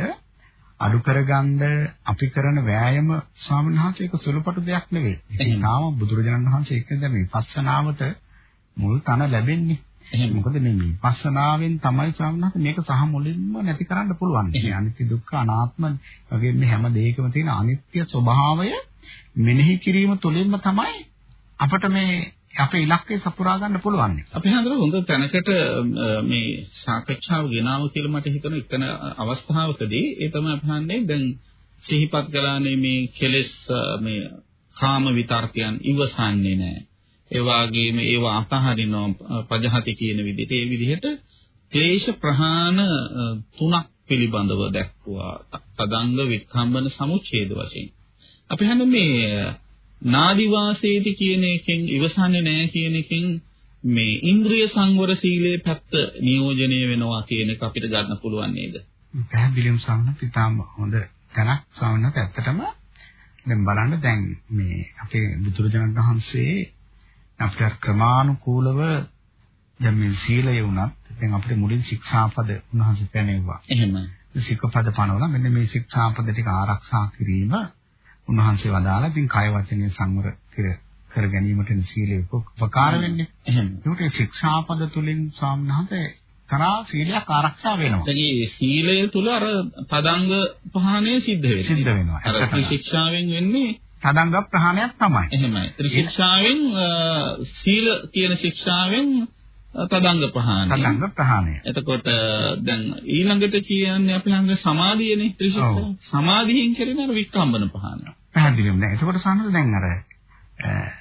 අඩු කරගන්න අපි කරන වෑයම ස්වාමීන් වහන්සේ ඒක සුළුපටු දෙයක් නෙවෙයි. ඒක නාම බුදුරජාණන් වහන්සේ එක්කද මේ විපස්සනාවට මුල් තන ලැබෙන්නේ. එහෙනම් මොකද මේ විපස්සනාවෙන් තමයි වහන්සේ මේක සහ මුලින්ම නැති කරන්න පුළුවන්. මේ අනිත්‍ය දුක්ඛ අනාත්ම වගේ මේ හැම දෙයකම තියෙන අනිත්‍ය ස්වභාවය මෙනෙහි කිරීම තුළින්ම තමයි අපිට මේ අපේ ඉලක්කය සපුරා ගන්න පුළුවන්. අපි හඳුන හොඳ තැනකට මේ සාකච්ඡාව ගෙනාව කියලා මට හිතෙන එකන අවස්ථාවකදී ඒ තමයි අපි හන්නේ දැන් සිහිපත් කළානේ මේ කෙලෙස් මේ කාම විතර්කයන් ඉවසන්නේ නැහැ. ඒ වගේම ඒවා අතහරිනවා පජහති කියන විදිහට ඒ විදිහට ක්ලේශ ප්‍රහාණ තුනක් පිළිබඳව දැක්වුවා. තදංග වික්ඛම්බන සමුච්ඡේද වශයෙන්. අපි හන්නේ මේ නාදි වාසේති කියන එකෙන් ඉවසන්නේ නැහැ කියන එකෙන් මේ ඉන්ද්‍රිය සංවර සීලේ පැත්ත නියෝජනය වෙනවා කියන එක අපිට ගන්න පුළුවන් නේද? පැහැදිලිවම සම්මත ඉතාම හොඳ තැනක් සම්මත ඇත්තටම දැන් බලන්න දැන් මේ අපේ බුදුරජාණන් වහන්සේ අපිට ක්‍රමානුකූලව දැන් මේ සීලය වුණත් දැන් අපිට මුලින් ශික්ෂාපද උන්වහන්සේ පැනෙවුවා. එහෙමයි. සික්කපද පනවලා මෙන්න මේ ශික්ෂාපද ටික ආරක්ෂා කිරීම උන්වහන්සේ වදාලා ඉතින් කය වචනේ සංවර කර කර ගැනීමට සීලය උපකාර වෙන්නේ. එහෙම. ඒකට ශික්ෂාපද තුලින් සාමනහත කරා සීලයක් ආරක්ෂා වෙනවා. ඒ සීලය තුල අර පදංග පහණය සිද්ධ වෙනවා. සිද්ධ වෙනවා. අර ශික්ෂාවෙන් වෙන්නේ තදංග ප්‍රහාණයක් තමයි. එහෙමයි. ත්‍රිශික්ෂාවෙන් සීල කියන ශික්ෂාවෙන් තදංග ප්‍රහාණය. තදංග ප්‍රහාණය. එතකොට දැන් ඊළඟට කියන්නේ අපි ළඟ සමාධියනේ ත්‍රිශික්ෂා. සමාධියෙන් කරන අර වික්කම්බන ප්‍රහාණය. පැහැදිලිවම දැන් එතකොට සානද දැන් අර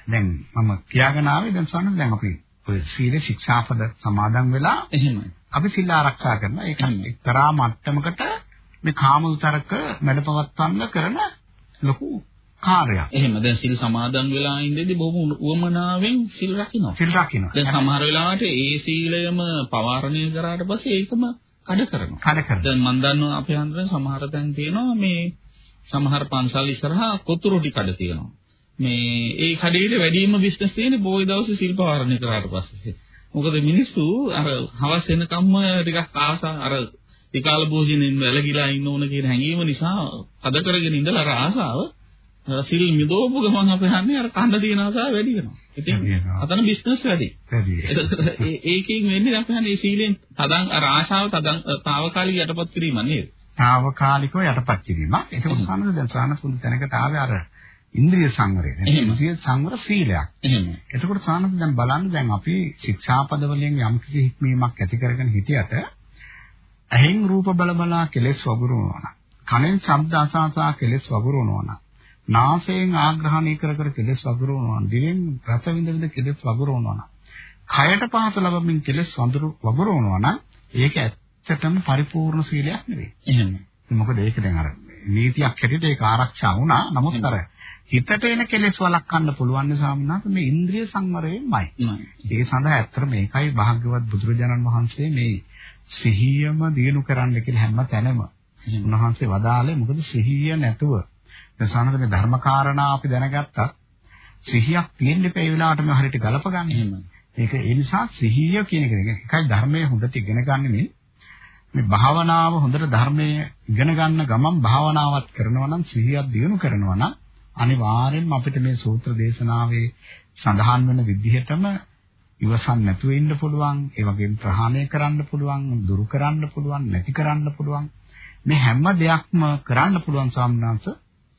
දැන් මම කියාගෙන ආවේ දැන් සානද දැන් අපි ඔය සීල ශික්ෂාපද සමාදන් වෙලා එහෙමයි. අපි සිල් ආරක්ෂා කරනවා. ඒක එක්තරා මට්ටමකට මේ කාම උතරක මැඩපවත්වන්න කරන ලොකු කාර්යයක්. එහෙම දැන් සිල් සමාදන් වෙලා ඉඳිද්දි බොහොම උවමනාවෙන් සිල් රකින්නවා. සිල් රකින්නවා. දැන් සමහර වෙලාවට ඒ සීලයම පවාරණය කරාට පස්සේ ඒකම කඩ කරනවා. කඩ කරනවා. දැන් මම දන්නවා අපේ හන්දරෙන් සමහර තැන් තියෙනවා මේ සමහර පන්සල් ඉස්සරහා කොතුරු ටි කඩ තියෙනවා. මේ ඒ කඩේට වැඩිම බිස්නස් තියෙන්නේ බොයි දවසේ සිල් පවාරණය කරාට පස්සේ. මොකද මිනිස්සු අර හවස් වෙනකම්ම ටිකක් ආසා අර විකාල භෝජනෙන් වැළකීලා ඉන්න ඕන කියන හැඟීම නිසා අද කරගෙන ඉඳලා අර ආසාව සිල් මිදෝපු ගමන් අපි හන්නේ අර කන්න දින ආසාව වැඩි වෙනවා. ඉතින් අතන බිස්නස් වැඩි. වැඩි. ඒකෙන් වෙන්නේ අපි හන්නේ සීලෙන් තදන් අර ආශාව තදන් తాවකාලික යටපත් කිරීම නේද? తాවකාලිකව යටපත් කිරීම. ඒක උසන්නද දැන් සානපුන් තැනකට ආවේ අර ඉන්ද්‍රිය සංවරය. ඉන්ද්‍රිය සංවර සීලයක්. එතකොට සානප දැන් බලන්න දැන් අපි ශික්ෂාපද වලින් යම් කිසි හික්මීමක් ඇති කරගෙන හිටියට ඇහෙන් රූප බල බලා කෙලෙස් වගුරුවනවා. කනෙන් ශබ්ද අසාසා කෙලෙස් වගුරුවනවා. නාසයෙන් ආග්‍රහණය කර කර කෙලෙස් වගුරුවනවා. දිවෙන් රස විඳ විඳ කෙලෙස් වගුරුවනවා. කයට පහස ලැබමින් කෙලෙස් වඳුරු වගුරුවනවා නම් ඒක ඇත්තටම පරිපූර්ණ සීලයක් නෙවෙයි. එහෙම. මොකද ඒක දැන් අර නීතියක් හැටියට ඒක ආරක්ෂා වුණා. නමුත් අර හිතට එන කෙලෙස් වළක්වන්න පුළුවන් නිසා මනස මේ ඉන්ද්‍රිය සංවරයෙන්මයි. ඒ සඳහා ඇත්තට මේකයි භාග්‍යවත් බුදුරජාණන් වහන්සේ මේ සිහියම දිනු කරන්න කියලා හැම තැනම උන්වහන්සේ වදාළේ මොකද සිහිය නැතුව දසනද මේ ධර්මකාරණා අපි දැනගත්තත් සිහියක් තියෙන්න එපා ඒ වෙලාවට මේ හරියට ගලප ගන්න. එහෙම. ඒක ඒ නිසා සිහිය කියන එක එකයි ධර්මයේ හොඳට ඉගෙන ගන්න මේ භාවනාව හොඳට ධර්මයේ ඉගෙන ගන්න ගමන් භාවනාවත් කරනවා නම් සිහියක් දිනු කරනවා නම් අනිවාර්යෙන්ම අපිට මේ සූත්‍ර දේශනාවේ සඳහන් වෙන විදිහටම ඉවසන් නැතුව ඉන්න පුළුවන් ඒ වගේම ප්‍රහාණය කරන්න පුළුවන් දුරු කරන්න පුළුවන් නැති කරන්න පුළුවන් මේ හැම දෙයක්ම කරන්න පුළුවන් සාමනාංශ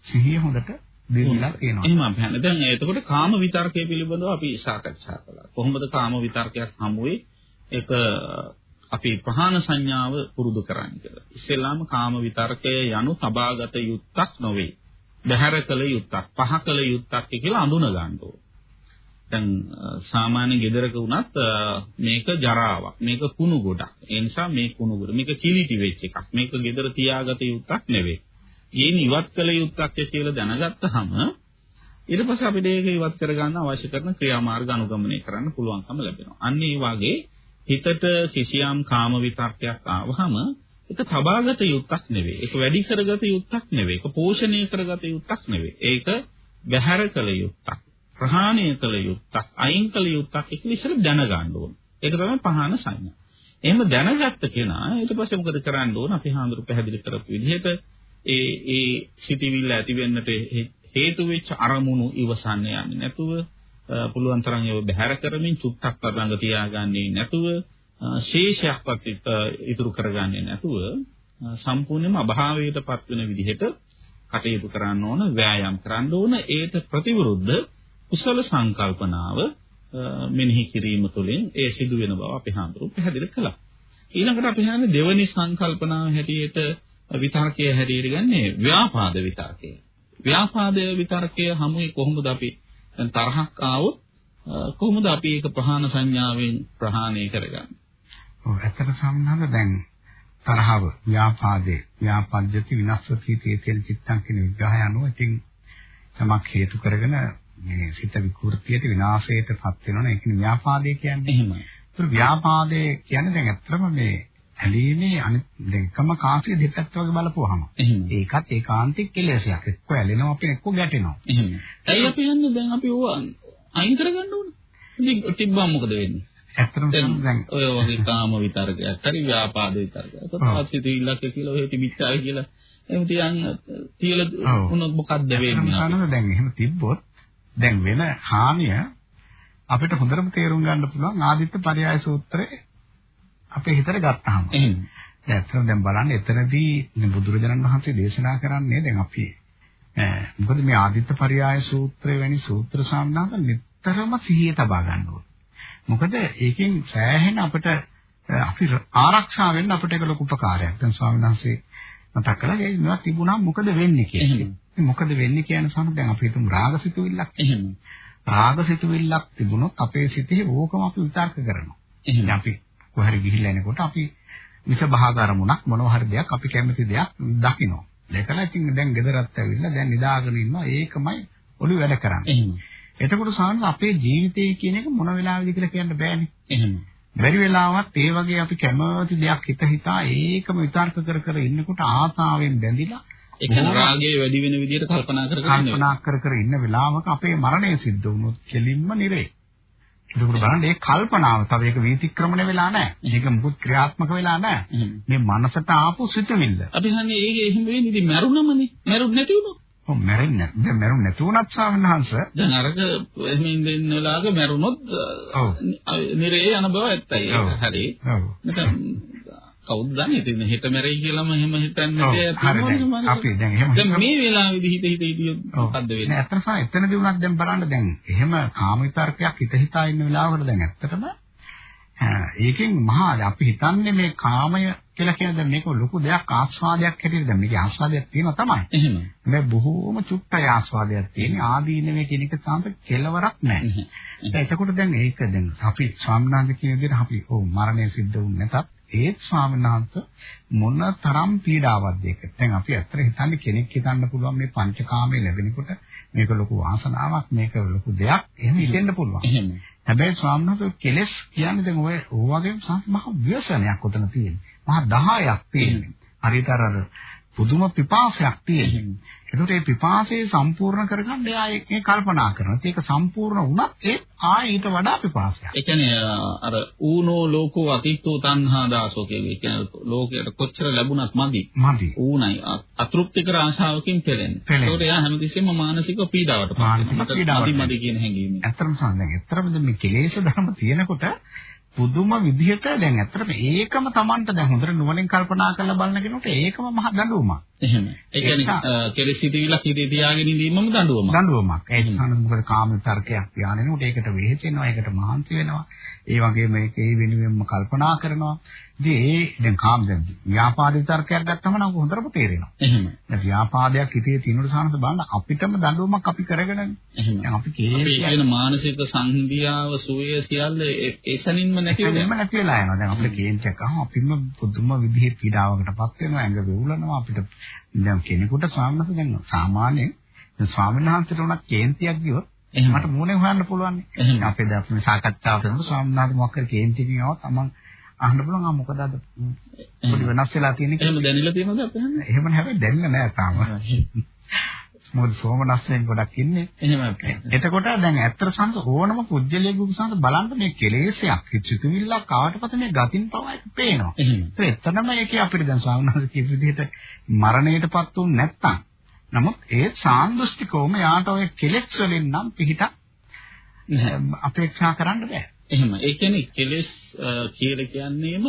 සිහිය හොඳට දෙවිලා තියෙනවා. එහෙම අපහන. දැන් එතකොට කාම විතර්කයේ පිළිබඳව අපි සාකච්ඡා කළා. කොහොමද කාම විතර්කයක් හමුවේ? ඒක අපි ප්‍රහාණ සංඥාව පුරුදු කරන්නේ කියලා. ඉස්සෙල්ලාම කාම විතර්කය යනු තබාගත යුත්තක් නොවේ. බහැර කළ යුත්තක්, පහ කළ යුත්තක් කියලා අඳුන ගන්න ඕන. දැන් සාමාන්‍ය ගෙදරක වුණත් මේක ජරාවක්, මේක කුණු ගොඩක්. ඒ නිසා මේ කුණු ගොඩ මේක කිලිටි වෙච්ච එකක්. මේක ගෙදර තියාගත යුත්තක් නෙවෙයි. ඊයින් ඉවත් කළ යුත්තක් කියලා දැනගත්තාම ඊට පස්සේ අපිට ඒක ඉවත් කරගන්න අවශ්‍ය කරන ක්‍රියාමාර්ග අනුගමනය කරන්න පුළුවන්කම ලැබෙනවා. අන්න ඒ වගේ හිතට කිසියම් කාම විතර්කයක් ආවහම ඒක තබාගත යුත්තක් නෙවෙයි. ඒක වැඩි කරගත යුත්තක් නෙවෙයි. ඒක පෝෂණය කරගත යුත්තක් නෙවෙයි. ඒක බැහැර කළ යුත්තක්. ප්‍රහාණය කළ යුත්තක්. අයින් කළ යුත්තක් ඒක විතර දැනගන්න ඕන. ඒක තමයි පහන සංඥා. එහෙම දැනගත්ත කෙනා ඊට පස්සේ මොකද කරන්න ඕන? අපි හාමුදුරු පැහැදිලි කරපු විදිහට ඒ ඒ සිටිවිල්ල ඇති වෙන්නට හේතු වෙච්ච අරමුණු ඉවසන්න යන්නේ නැතුව පුළුවන් තරම් ඒව බැහැර කරමින් චුට්ටක් ළඟ තියාගන්නේ නැතුව ශේෂයක්වත් ඉතුරු කරගන්නේ නැතුව සම්පූර්ණයෙන්ම අභාවයටපත් වෙන විදිහට කටයුතු කරන්න ඕන ව්‍යායාම් කරන්න ඕන ඒට ප්‍රතිවිරුද්ධ කුසල සංකල්පනාව මෙනෙහි කිරීම තුළින් ඒ සිදු වෙන බව අපි හඳුරු පැහැදිලි කළා. ඊළඟට අපි හන්නේ දෙවනි සංකල්පනාව හැටියට විතර්කයේ හැටියට ගන්නේ ව්‍යාපාද විතර්කය. ව්‍යාපාද විතර්කය හැමුවේ කොහොමද අපි දැන් තරහක් ආවොත් කොහොමද අපි ඒක ප්‍රහාණ සංඥාවෙන් ප්‍රහාණය කරගන්නේ? ඔව් ඇත්තට සම්බන්ධව දැන් තරහව ව්‍යාපාදේ ව්‍යාපද්‍යති විනස්සති තේතෙන චිත්තං කියන විග්‍රහය අනුව ඉතින් තමක් හේතු කරගෙන මේ සිත විකෘතියට විනාශයටපත් වෙනවනේ ඒක ව්‍යාපාදේ කියන්නේ. එහෙමයි. ඒතර ව්‍යාපාදේ කියන්නේ දැන් ඇත්තටම මේ ඇලීමේ අනිත් දෙකම කාසිය දෙපැත්ත වගේ බලපුවාම. ඒකත් ඒකාන්තික කෙලෙසයක්. එක්ක ඇලෙනවා අපි එක්ක ගැටෙනවා. එහෙම. ඇයි අපි යන්නේ දැන් අපි ඕවා අයින් කරගන්න ඕන. ඉතින් තිබ්බම මොකද වෙන්නේ? ඇත්තටම දැන් ඔය වගේ කාම විතරකයක් හරි ව්‍යාපාද විතරකයක්. තවත් සිතිවිල්ලක් කියලා ඔය තිබිච්චායි කියලා එහෙම තියන් තියලා උනොත් මොකද්ද වෙන්නේ? දැන් එහෙම තිබ්බොත් දැන් වෙන හානිය අපිට හොඳටම තේරුම් ගන්න පුළුවන් ආදිත්‍ය පරයය සූත්‍රයේ අපේ හිතට ගත්තාම. එහෙනම් දැන් දැන් බලන්න එතනදී බුදුරජාණන් වහන්සේ දේශනා කරන්නේ දැන් අපි මොකද මේ ආදිත්‍ය පරයය සූත්‍රය වැනි සූත්‍ර සාමනාක නිතරම සිහිය තබා ගන්න ඕනේ. මොකද ඒකෙන් සෑහෙන අපිට අපි ආරක්ෂා වෙන්න අපිට ඒක ලොකු උපකාරයක්. දැන් ස්වාමීන් වහන්සේ මතක් කළා ඒ මේවා තිබුණා මොකද වෙන්නේ කියලා. මොකද වෙන්නේ කියන සම දැන් අපි හිතමු රාගසිතුවිල්ලක්. එහෙම. රාගසිතුවිල්ලක් තිබුණොත් අපේ සිතේ ඕකම අපි විතර්ක කරනවා. එහෙනම් අපි කොහරි ගිහිල්ලා එනකොට අපි විස භාග අරමුණක් මොනවා හරි දෙයක් අපි කැමති දෙයක් දකිනවා. දැකලා ඉතින් දැන් ගෙදරත් ඇවිල්ලා දැන් නිදාගෙන ඉන්නවා ඒකමයි ඔළුව වැඩ කරන්නේ. එහෙම. එතකොට සාමාන්‍ය අපේ ජීවිතය කියන එක මොන වෙලාවෙද කියලා කියන්න බෑනේ. එහෙම. බැරි වෙලාවත් ඒ වගේ අපි කැමති දෙයක් හිත හිතා ඒකම විතර්ක කර කර ඉන්නකොට ආසාවෙන් බැඳිලා කියන්නේ රාගයේ වැඩි වෙන විදිහට කල්පනා කර කල්පනා කර කර ඉන්න වෙලාවක අපේ මරණය සිද්ධ වුණොත් කෙලින්ම නිරේ. ඒක බලන්න ඒ කල්පනාව තව ඒක වීතික්‍රමණය වෙලා නැහැ. ඒක මුකුත් ක්‍රියාත්මක වෙලා නැහැ. මේ මනසට ආපු සිතුවිල්ල. අපි හන්නේ ඒක එහෙම වෙන්නේ ඉතින් මැරුණමනේ. මැරුණ නැති වුණොත්. ඔව් මැරෙන්නේ නැහැ. දැන් මැරුණ නැති වුණත් ස්වාමීන් වහන්සේ. දැන් අරක එහෙම ඉඳින්න වෙලාවක මැරුණොත් ඔව්. නිරේ යන බව ඇත්තයි. හරි. ඔව්. කවුද දන්නේ? ඉතින් හෙට මැරෙයි කියලාම එහෙම හිතන්නේ නැහැ අපි දැන් එහෙම දැන් මේ වෙලාවේදී හිත හිත හිටියොත් මොකද්ද වෙන්නේ? ඇත්තටම එතනදී උනත් දැන් බලන්න. දැන් එහෙම කාම විතර්කයක් හිත හිතා ඉන්න වෙලාවකට දැන් ඇත්තටම ඒකෙන් මහා අපි හිතන්නේ මේ කාමය කියලා කියන දැන් මේක ලොකු දෙයක් ආස්වාදයක් හැටියට. දැන් මේකේ ආස්වාදයක් තියෙනවා තමයි. එහෙම. මේ බොහෝම චුට්ටයි ආස්වාදයක් තියෙන්නේ. ආදීනවේ කියන එක සාන්ත කෙලවරක් නැහැ. එතකොට දැන් ඒක දැන් අපි ස්වාමීන් වහන්සේ කියන විදිහට අපි ඔව් මරණය සිද්ධ වුනේ නැතත් ස්වාමීන් වහන්සේ මොන තරම් පීඩාවක්ද ඒක. දැන් අපි ඇත්තට හිතන්නේ කෙනෙක් හිතන්න පුළුවන් මේ පංචකාමයේ ලැබෙනකොට මේක ලොකු වාසනාවක් මේක ලොකු දෙයක් එහෙම හිතෙන්න පුළුවන්. එහෙම. හැබැයි වහන්සේ කෙලස් කියන්නේ දැන් ඔය වගේ මහ ව්‍යසනයක් උතන තියෙන්නේ. මහ 10ක් තියෙන්නේ. හරියට අර පුදුම පිපාසයක් තියෙනවා. ඒකට ඒ පිපාසය සම්පූර්ණ කරගන්න එයා ඒ කල්පනා කරනවා. ඒක සම්පූර්ණ වුණත් ඒ ආ ඊට වඩා පිපාසයක්. ඒ කියන්නේ අර ඌනෝ ලෝකෝ අතිත්තෝ තණ්හා දාසෝ කියන්නේ කියන්නේ ලෝකයට කොච්චර ලැබුණත් මදි. මදි. ඌණයි අතෘප්තිකර ආශාවකින් පෙළෙන්නේ. ඒකට එයා හැමතිස්සෙම මානසික පීඩාවට පත් වෙනවා. මානසික පීඩාවට මදි කියන හැඟීම. ඇත්තටම සම්දෙන්. ඇත්තටම මේ කෙලෙස් ධර්ම තියෙනකොට පුදුම විදිහට දැන් ඇත්තටම ඒකම Tamanට දැන් හොඳට නුවණින් කල්පනා කරලා බලන කෙනෙකුට ඒකම මහ දඬුවමක්. එහෙම. ඒ කියන්නේ කෙලෙස් සිටිවිලා සිටී තියාගෙන ඉඳීමම දඬුවමක්. දඬුවමක්. ඒ නිසා මොකද කාම තර්කයක් තියාගෙනනකොට ඒකට වෙහෙසෙනවා, ඒකට මහන්සි වෙනවා. ඒ වගේම ඒක වෙනුවෙන්ම කල්පනා කරනවා. ඉතින් ඒ දැන් කාම දැන් ව්‍යාපාද තර්කයක් ගත්තම නම් හොඳටම තේරෙනවා. එහෙම. දැන් ව්‍යාපාදයක් හිතේ තියෙනකොට සානත බලන්න අපිටම දඬුවමක් අපි කරගෙන. දැන් අපි කියන මානසික සංහිඳියාව සුවය සියල්ල ඒසනින්ම නැති වෙනවා. නැති වෙලා යනවා. දැන් අපිට කේන්තියක් අහම අපිම පුදුම විදිහේ පීඩාවකටපත් වෙනවා. ඇඟ වෙවුලනවා අපිට දැන් කෙනෙකුට වහන්සේ දැන් සාමාන්‍යයෙන් දැන් ස්වාමීන් වහන්සේට උනත් කේන්තියක් ගියොත් එහෙනම් මට මූණේ හොයන්න පුළුවන් නේ. අපේ දැන් අපි සාකච්ඡාව කරනකොට ස්වාමීන් වහන්සේ මොකක් හරි කේන්තියකින් આવත් අමං අහන්න පුළුවන් ආ මොකද අද පොඩි වෙනස් වෙලා තියෙන එක. එහෙම දැනෙලා තියෙනවද අපි අහන්නේ? එහෙම හැබැයි දැනෙන්නේ නැහැ තාම. මොකද සෝමනස්යෙන් ගොඩක් ඉන්නේ. එහෙම. එතකොට දැන් ඇත්තට සංස ඕනම පුජ්‍යලයේ සංස බලන්න මේ කෙලෙසයක් සිතුවිල්ලක් ආවට පස්සේ මේ ගතින් පවා පේනවා. එහෙම. ඒ එතනම ඒකේ අපිට දැන් සාමාන්‍ය කියපු විදිහට මරණයටපත් වුනේ නැත්තම් නමුත් ඒ සාන්දෘෂ්ටිකවම යාට ඔය කෙලෙස් වලින් නම් පිහිටක් අපේක්ෂා කරන්න බෑ. එහෙම. ඒ කියන්නේ කෙලෙස් කියලා කියන්නේම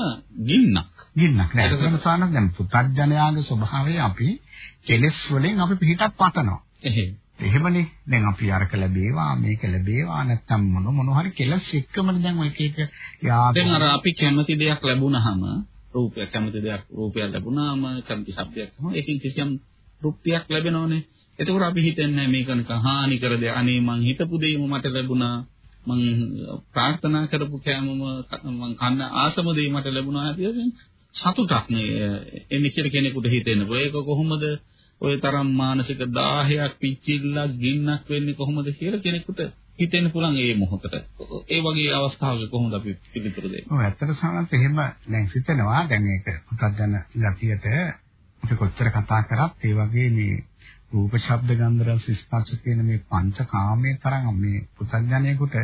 ගින්නක්. ගින්නක් නෑ. ඒක සානක් දැන් පුතත්ජනයාගේ ස්වභාවය අපි කෙලෙස් වලින් අපි පිහිටක් පතනවා. එහෙම. එහෙමනේ. දැන් අපි අරක ලැබේවා මේක ලැබේවා නැත්තම් මොන මොන හරි කෙලස් එක්කමනේ දැන් ඔය එක එක යා දැන් අර අපි කැමති දෙයක් ලැබුණාම රූපයක් කැමති දෙයක් රූපයක් ලැබුණාම කැමති ශබ්දයක් තමයි ඒකෙන් කිසියම් තෘප්තියක් ලැබෙනවනේ. එතකොට අපි හිතන්නේ මේක නිකන් හානි කර දෙයක්. අනේ මං හිතපු දෙයම මට ලැබුණා. මං ප්‍රාර්ථනා කරපු කෑමම මං කන්න ආසම දෙය මට ලැබුණා හැටියෙන් සතුටක් නේ එන්නේ කියලා කෙනෙකුට හිතෙන්න. ඒක කොහොමද ওই තරම් මානසික දාහයක් පිච්චිල්ලක් ගින්නක් වෙන්නේ කොහොමද කියලා කෙනෙකුට හිතෙන්න පුළුවන් ඒ මොහොතට. ඒ වගේ අවස්ථාවක කොහොමද අපි පිළිතුරු දෙන්නේ? ඔව් ඇත්තට සමහරවිට එහෙම දැන් හිතෙනවා දැන් ඒක පුතත් යන ගතියට අපි කොච්චර කතා කරත් ඒ වගේ මේ රූප ශබ්ද ගන්ධ රස ස්පර්ශ කියන මේ පංචකාමයේ තරම් මේ පුතඥයෙකුට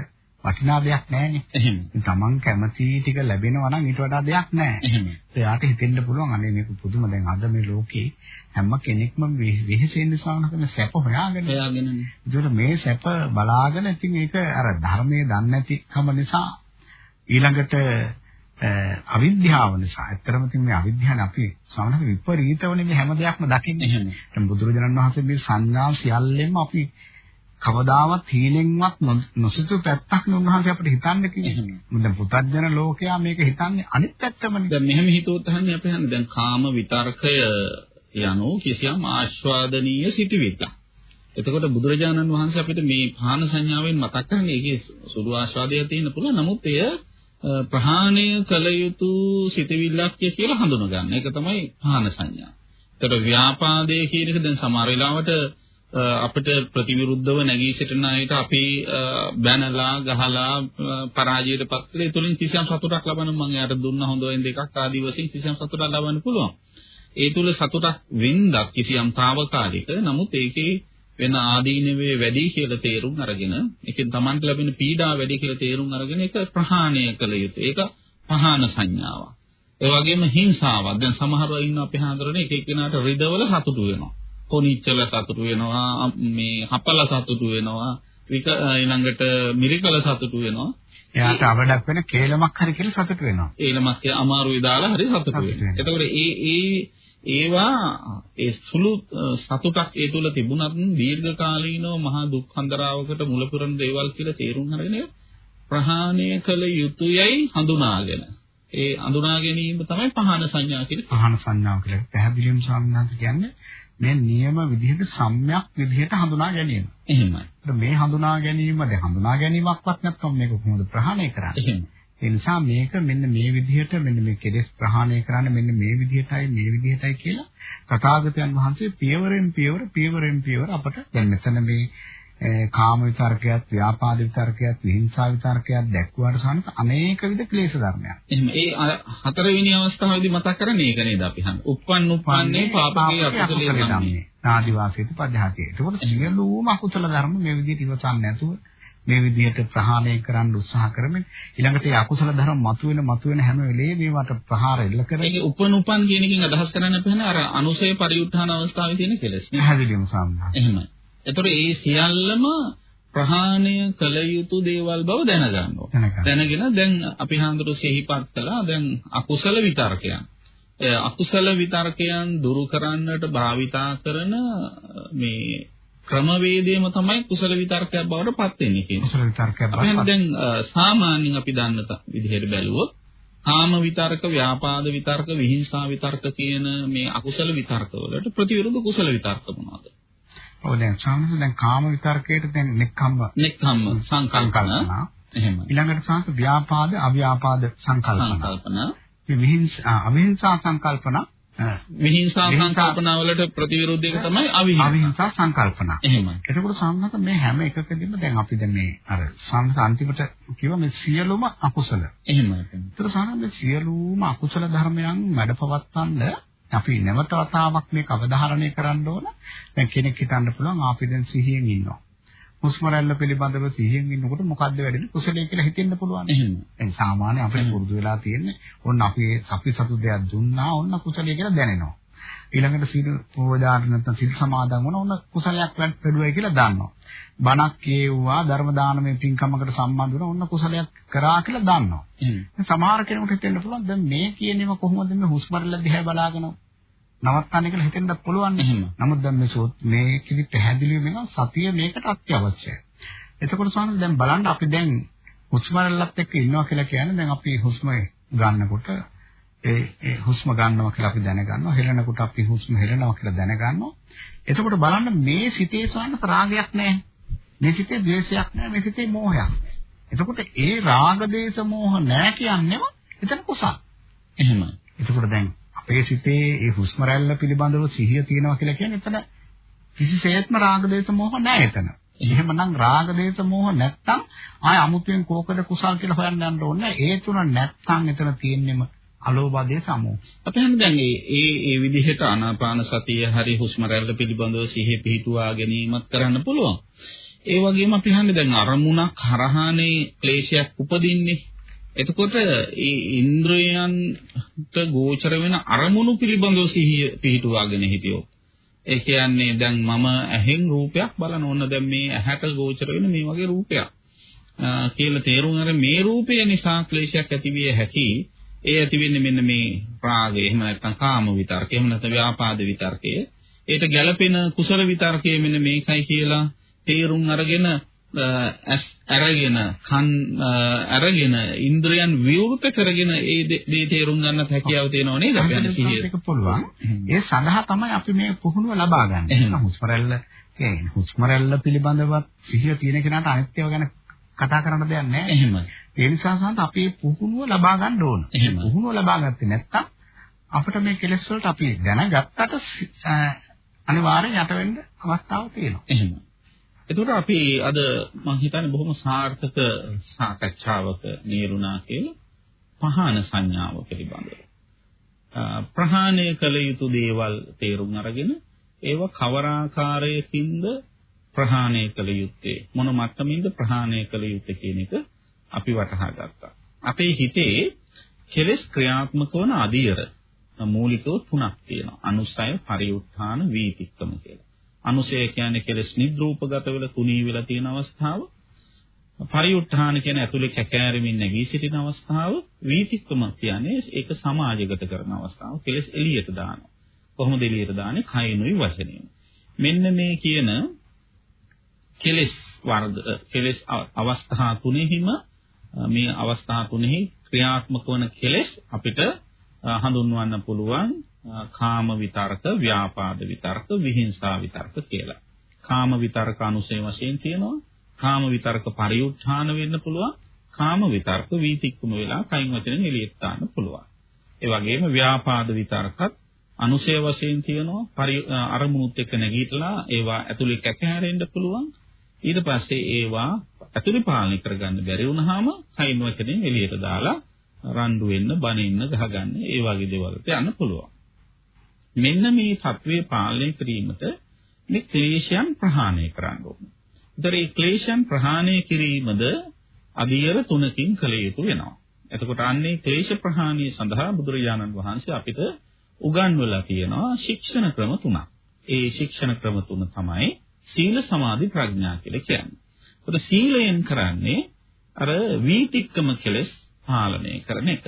වටිනා දෙයක් නැහැනේ. එහෙම. තමන් කැමති ටික ලැබෙනවා නම් ඊට වඩා දෙයක් නැහැ. එහෙම. එයාට හිතෙන්න පුළුවන් අනේ මේක පුදුම දැන් අද මේ ලෝකේ හැම කෙනෙක්ම වෙහෙසෙන්න සානක මේ සැප හොයාගෙන. හොයාගෙනනේ. ඒකට මේ සැප බලාගෙන ඉතින් ඒක අර ධර්මයේ දන්නේ නැතිකම නිසා ඊළඟට අවිද්‍යාව නිසා ඇත්තටම ඉතින් මේ අවිද්‍යාවනේ අපි සමහරවිට විපරීතවනේ මේ හැම දෙයක්ම දකින්නේ. එහෙම. දැන් බුදුරජාණන් වහන්සේ මේ සංඥා සියල්ලෙන්ම අපි කවදාවත් හීනෙන්වත් නොසිතු පැත්තක් නේ උන්වහන්සේ අපිට හිතන්න කියන්නේ. දැන් පුතත්ජන ලෝකයා මේක හිතන්නේ අනිත් පැත්තමනේ. දැන් මෙහෙම හිතුවොත් අහන්නේ අපි හන්නේ දැන් කාම විතර්කය යනෝ කිසියම් ආස්වාදනීය සිටිවිල්ල. එතකොට බුදුරජාණන් වහන්සේ අපිට මේ භාන සංඥාවෙන් මතක් කරන්නේ ඒකේ සුළු ආස්වාදයක් තියෙන පුළුවන්. නමුත් එය ප්‍රහාණය කළ යුතු සිතවිල්ලක් කියලා හඳුනා ගන්න. ඒක තමයි ප්‍රහාණ සංඥා. ඒතර ව්‍යාපාදයේ කියන එක දැන් සමහර වෙලාවට අපිට ප්‍රතිවිරුද්ධව නැගී සිටින අයට අපි බැනලා ගහලා පරාජයටපත් කළේ ඒ තුලින් කිසියම් සතුටක් ලබන්න මම එයාට දුන්න හොඳ වෙන දෙකක් ආදී වශයෙන් කිසියම් සතුටක් ලබන්න පුළුවන්. ඒ තුල සතුටක් වෙන්නත් කිසියම් తాවකාලික නමුත් ඒකේ වෙන ආදීනවේ වැඩි කියලා තේරුම් අරගෙන ඒකෙන් Tamanට ලැබෙන පීඩා වැඩි කියලා තේරුම් අරගෙන ඒක ප්‍රහාණය කළ යුතුයි. ඒක පහාන සංඥාවක්. ඒ වගේම හිංසාවක්. දැන් සමහරව ඉන්න අපේ හාමුදුරනේ එක එක්කෙනාට රිදවල සතුටු වෙනවා. කොනිච්චල සතුටු වෙනවා, මේ හපල සතුටු වෙනවා, වික ඊළඟට මිරිකල සතුටු වෙනවා. එයාට අවඩක් වෙන කේලමක් හරි කියලා සතුටු වෙනවා. ඒලමක් අමාරුයි දාලා හරි සතුටු වෙනවා. එතකොට ඒ ඒ ඒවා ඒ සුළු සතුටක් ඒ තුල තිබුණත් දීර්ඝ කාලීනව මහා දුක් හන්දරාවකට මුල පුරන දේවල් කියලා තේරුම් අරගෙන ප්‍රහාණය කළ යුතුයයි හඳුනාගෙන ඒ හඳුනා ගැනීම තමයි පහන සංඥා කියලා. පහන සංඥාව කියලා. පැහැදිලිවම ස්වාමීන් වහන්සේ කියන්නේ මේ නියම විදිහට සම්‍යක් විදිහට හඳුනා ගැනීම. එහෙමයි. මේ හඳුනා ගැනීම දැන් හඳුනා ගැනීමක්වත් නැත්නම් මේක කොහොමද ප්‍රහාණය කරන්නේ? එහෙමයි. ඒ නිසා මේක මෙන්න මේ විදිහට මෙන්න මේ කෙලෙස් ප්‍රහාණය කරන්න මෙන්න මේ විදිහටයි මේ විදිහටයි කියලා තථාගතයන් වහන්සේ පියවරෙන් පියවර පියවරෙන් පියවර අපට දැන් මෙතන මේ කාම විතරකයක්, ව්‍යාපාද විතරකයක්, විහිංසා විතරකයක් දැක්ුවාට සමත් අනේක විද ක්ලේශ ධර්මයක්. එහෙනම් ඒ හතරවෙනි අවස්ථාවේදී මතක් කරන්නේ ඒක නේද අපි හන්. උප්පන් උප්පන්නේ පාපකේ අකුසලයේ ධම්මේ. නාදිවාසීත පදහකේ. ඒකෝට සියලුම අකුසල ධර්ම මේ විදිහට ඉවසන්නේ නැතුව මේ විදිහට ප්‍රහාණය කරන්න උත්සාහ කරමින් ඊළඟට ඒ අකුසල ධර්ම මතුවෙන මතුවෙන හැම වෙලේම මේවට ප්‍රහාර එල්ල කරගෙන ඒක උපන් උපන් කියන එකෙන් අදහස් කරන්න බෑනේ අර අනුසය පරිඋත්ථාන අවස්ථාවේ තියෙන කෙලෙස් නේ. හැදිලියම සම්මා. එහෙමයි. එතකොට ඒ සියල්ලම ප්‍රහාණය කළ යුතු දේවල් බව දැනගන්න ඕන. දැනගෙන දැන් අපි හඳුරු සිහිපත් කළා දැන් අකුසල විතර්කයන්. අකුසල විතර්කයන් දුරු කරන්නට භාවිතා කරන මේ ක්‍රමවේදයම තමයි කුසල විතර්කයක් බවට පත් වෙන්නේ කියන්නේ. කුසල විතර්කයක් බවට. දැන් සාමාන්‍යයෙන් අපි දන්න විදිහට බැලුවොත් කාම විතර්ක, ව්‍යාපාද විතර්ක, විහිංසා විතර්ක කියන මේ අකුසල විතර්ක වලට ප්‍රතිවිරුද්ධ කුසල විතර්ක මොනවාද? ඔව් දැන් සාමාන්‍ය දැන් කාම විතර්කයට දැන් නෙක්ඛම්ම නෙක්ඛම්ම සංකල්පන එහෙම ඊළඟට සාන්ත ව්‍යාපාද අව්‍යාපාද සංකල්පන සංකල්පන විහිංසා අවිහිංසා සංකල්පන විහිංසා සංකල්පන වලට ප්‍රතිවිරුද්ධ එක තමයි අවිහිංසා සංකල්පන. එහෙමයි. එතකොට සාමාන්‍යත මේ හැම එකකදීම දැන් අපි දැන් මේ අර සාමාන්‍ය අන්තිමට කිව්ව මේ සියලුම අකුසල. එහෙමයි. ඒතර සාමාන්‍ය සියලුම අකුසල ධර්මයන් වැඩපවත්තන්න අපි නැවත වතාවක් මේක අවධාරණය කරන්න ඕන. දැන් කෙනෙක් හිතන්න පුළුවන් අපි දැන් සිහියෙන් ඉන්නවා. හුස්ම රැල්ල පිළිබඳව සිහියෙන් ඉන්නකොට මොකද්ද වෙන්නේ? කුසලයේ කියලා හිතෙන්න පුළුවන්. එහෙම. දැන් සාමාන්‍ය අපේ පුරුදු වෙලා තියෙන්නේ ඔන්න අපි අපි සතු දෙයක් දුන්නා ඔන්න කුසලයේ කියලා දැනෙනවා. ඊළඟට සීල පූජාට නැත්නම් සිල් සමාදන් වුණා ඔන්න කුසලයක් වැඩුවයි කියලා දන්නවා. බණක් කියුවා ධර්ම දානමය පින්කමකට සම්බන්ධ වුණා ඔන්න කුසලයක් කරා කියලා දන්නවා. සමහර කෙනෙකුට හිතෙන්න පුළුවන් දැන් මේ කියන්නේම කොහොමද මේ හුස්ම රැල්ල දිහා බලාගෙන නවත්තන්නේ කියලා හිතෙන්නත් පුළුවන්. නමුත් දැන් මේ මේ කිසි පැහැදිලිව වෙන සතිය මේකට අත්‍යවශ්‍යයි. එතකොට සාන දැන් බලන්න අපි දැන් හුස්ම රැල්ලත් එක්ක ඉන්නවා කියලා කියන්නේ දැන් අපි හුස්ම ගන්නකොට ඒ ඒ හුස්ම ගන්නවා කියලා අපි දැනගන්නවා. හෙලනකොට අපි හුස්ම හෙලනවා කියලා දැනගන්නවා. එතකොට බලන්න මේ සිතේ සාන රාගයක් නැහැ. මේ සිතේ ද්වේෂයක් නැහැ. මේ සිතේ මෝහයක් එතකොට ඒ රාග දේශ මෝහ නැහැ කියන්නේම එතන කුසල. එහෙමයි එතකොට දැන් අපේ සිතේ ඒ හුස්ම රැල්ල පිළිබඳව සිහිය තියෙනවා කියලා කියන්නේ එතන කිසිසේත්ම රාග දේශ මෝහ නැහැ එතන එහෙමනම් රාග දේශ මෝහ නැත්තම් ආය අමුතුවෙන් කෝකද කුසල් කියලා හොයන්න යන්න ඕනේ ඒ තුන නැත්තම් එතන තියෙන්නේම අලෝභාදයේ සමෝ. අපි හන්නේ දැන් ඒ ඒ ඒ විදිහට ආනාපාන සතිය හරි හුස්ම රැල්ල පිළිබඳව සිහිය පිහිටුවා ගැනීමත් කරන්න පුළුවන්. ඒ වගේම අපි හන්නේ දැන් අරමුණක් හරහානේ ක්ලේශයක් උපදින්නේ. එතකොට ඒ ඉන්ද්‍රයන්ට ගෝචර වෙන අරමුණු පිළිබඳව සිහිය පිහිටුවාගෙන හිටියොත් ඒ කියන්නේ දැන් මම ඇහෙන් රූපයක් බලන ඕන දැන් මේ ඇහැට ගෝචර වෙන මේ වගේ රූපයක්. කියලා තේරුම් අරගෙන මේ රූපය නිසා ක්ලේශයක් ඇතිවිය හැකි ඒ ඇති වෙන්නේ මෙන්න මේ රාගය එහෙම නැත්නම් කාම විතර්කය එහෙම නැත්නම් ව්‍යාපාද විතර්කය. ඒට ගැළපෙන කුසල විතර්කය මෙන්න මේකයි කියලා තේරුම් අරගෙන ඇස් අරගෙන කන් අරගෙන ඉන්ද්‍රයන් විවෘත කරගෙන ඒ දේ තේරුම් ගන්නත් හැකියාව තියෙනව නේද අපේ සිහිය ඒක පුළුවන් ඒ සඳහා තමයි අපි මේ පුහුණුව ලබා ගන්න. එහෙනම් හුස්ම රැල්ල කියන්නේ හුස්ම රැල්ල පිළිබඳව සිහිය තියෙන කෙනාට අනිත්‍යව ගැන කතා කරන්න දෙයක් නැහැ. එහෙමයි. ඒ නිසා සමහර අපි පුහුණුව ලබා ගන්න ඕන. පුහුණුව ලබා ගත්තේ නැත්නම් අපිට මේ කෙලෙස් වලට අපි දැනගත්තට අනිවාර්යෙන් යට වෙන්න අවස්ථාවක් තියෙනවා. එහෙම. එතකොට අපි අද මම හිතන්නේ බොහොම සාර්ථක සාකච්ඡාවක නිරුණා කියලා පහන සංඥාව පිළිබඳව. ප්‍රහාණය කළ යුතු දේවල් තේරුම් අරගෙන ඒව කවර ආකාරයකින්ද ප්‍රහාණය කළ යුත්තේ මොන මට්ටමින්ද ප්‍රහාණය කළ යුත්තේ කියන එක අපි වටහා ගත්තා. අපේ හිතේ කෙලෙස් ක්‍රියාත්මක වන අධියර මූලිකව තුනක් තියෙනවා. අනුසය, පරිඋත්ථාන, වීතික්කම කියලා. අනුසය කියන්නේ කෙලෙස් නිද්‍රූපගත වෙලා තුනී වෙලා තියෙන අවස්ථාව. පරිඋත්ථාන කියන්නේ ඇතුලේ කැකෑරෙමින් නැගී සිටින අවස්ථාව. වීතික්කම කියන්නේ ඒක සමාජගත කරන අවස්ථාව. කෙලෙස් එළියට දානවා. කොහොමද එළියට දාන්නේ? කයිනුයි වචනයයි. මෙන්න මේ කියන කෙලෙස් වර්ග කෙලෙස් අවස්ථා තුනෙහිම මේ අවස්ථා තුනෙහි ක්‍රියාත්මක වන කෙලෙස් අපිට හඳුන්වන්න පුළුවන් කාම විතර්ක, ව්‍යාපාද විතර්ක, විහිංසා විතර්ක කියලා. කාම විතර්ක අනුසය වශයෙන් තියෙනවා. කාම විතර්ක පරිඋත්ථාන වෙන්න පුළුවන්. කාම විතර්ක වීතික්කම වෙලා කයින් වචනෙන් එළියට දාන්න පුළුවන්. ඒ වගේම ව්‍යාපාද විතර්කත් අනුසය වශයෙන් තියෙනවා. අරමුණුත් එක්ක නැගීටලා ඒවා ඇතුලේ කැකහැරෙන්න පුළුවන්. ඊට පස්සේ ඒවා ඇතුලේ පාලනය කරගන්න බැරි වුණාම කයින් වචනෙන් එළියට දාලා රණ්ඩු වෙන්න, බනින්න, ගහගන්න ඒ වගේ දේවල්ට යන්න පුළුවන්. මෙන්න මේ තත්වයේ පාලනය කිරීමට මේ ක්ලේශයන් ප්‍රහාණය කරන්න ඕනේ. ඒතර මේ ක්ලේශයන් ප්‍රහාණය කිරීමද අධියර තුනකින් කළ යුතු වෙනවා. එතකොට අන්නේ ක්ලේශ ප්‍රහාණය සඳහා බුදුරජාණන් වහන්සේ අපිට උගන්වලා තියෙනවා ශික්ෂණ ක්‍රම තුනක්. ඒ ශික්ෂණ ක්‍රම තුන තමයි සීල සමාධි ප්‍රඥා කියලා කියන්නේ. ඒකට සීලයෙන් කරන්නේ අර වීතික්කම කෙලෙස් පාලනය කරන එක.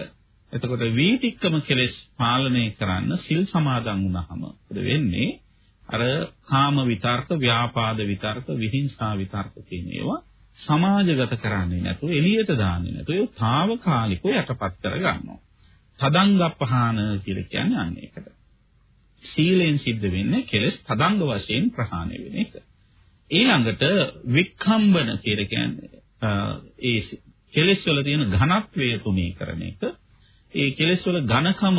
එතකොට වීතික්කම කෙලෙස් පාලනය කරන්න සිල් සමාදන් වුණාම මොකද වෙන්නේ? අර කාම විතර්ක, ව්‍යාපාද විතර්ක, විහිංසා විතර්ක කියන ඒවා සමාජගත කරන්නේ නැතුව එළියට දාන්නේ නැතුව ඒ తాවකාලිකව යටපත් කර ගන්නවා. තදංගප්පහාන කියලා කියන්නේ අන්න ඒකට. සීලෙන් සිද්ධ වෙන්නේ කෙලස් තදංග වශයෙන් ප්‍රහාණය වෙන එක. ඊළඟට වික්ඛම්බන කියලා කියන්නේ ඒ කෙලස් වල තියෙන ඝනත්වය තුනී කරන එක. ඒ කෙලස් වල ඝනකම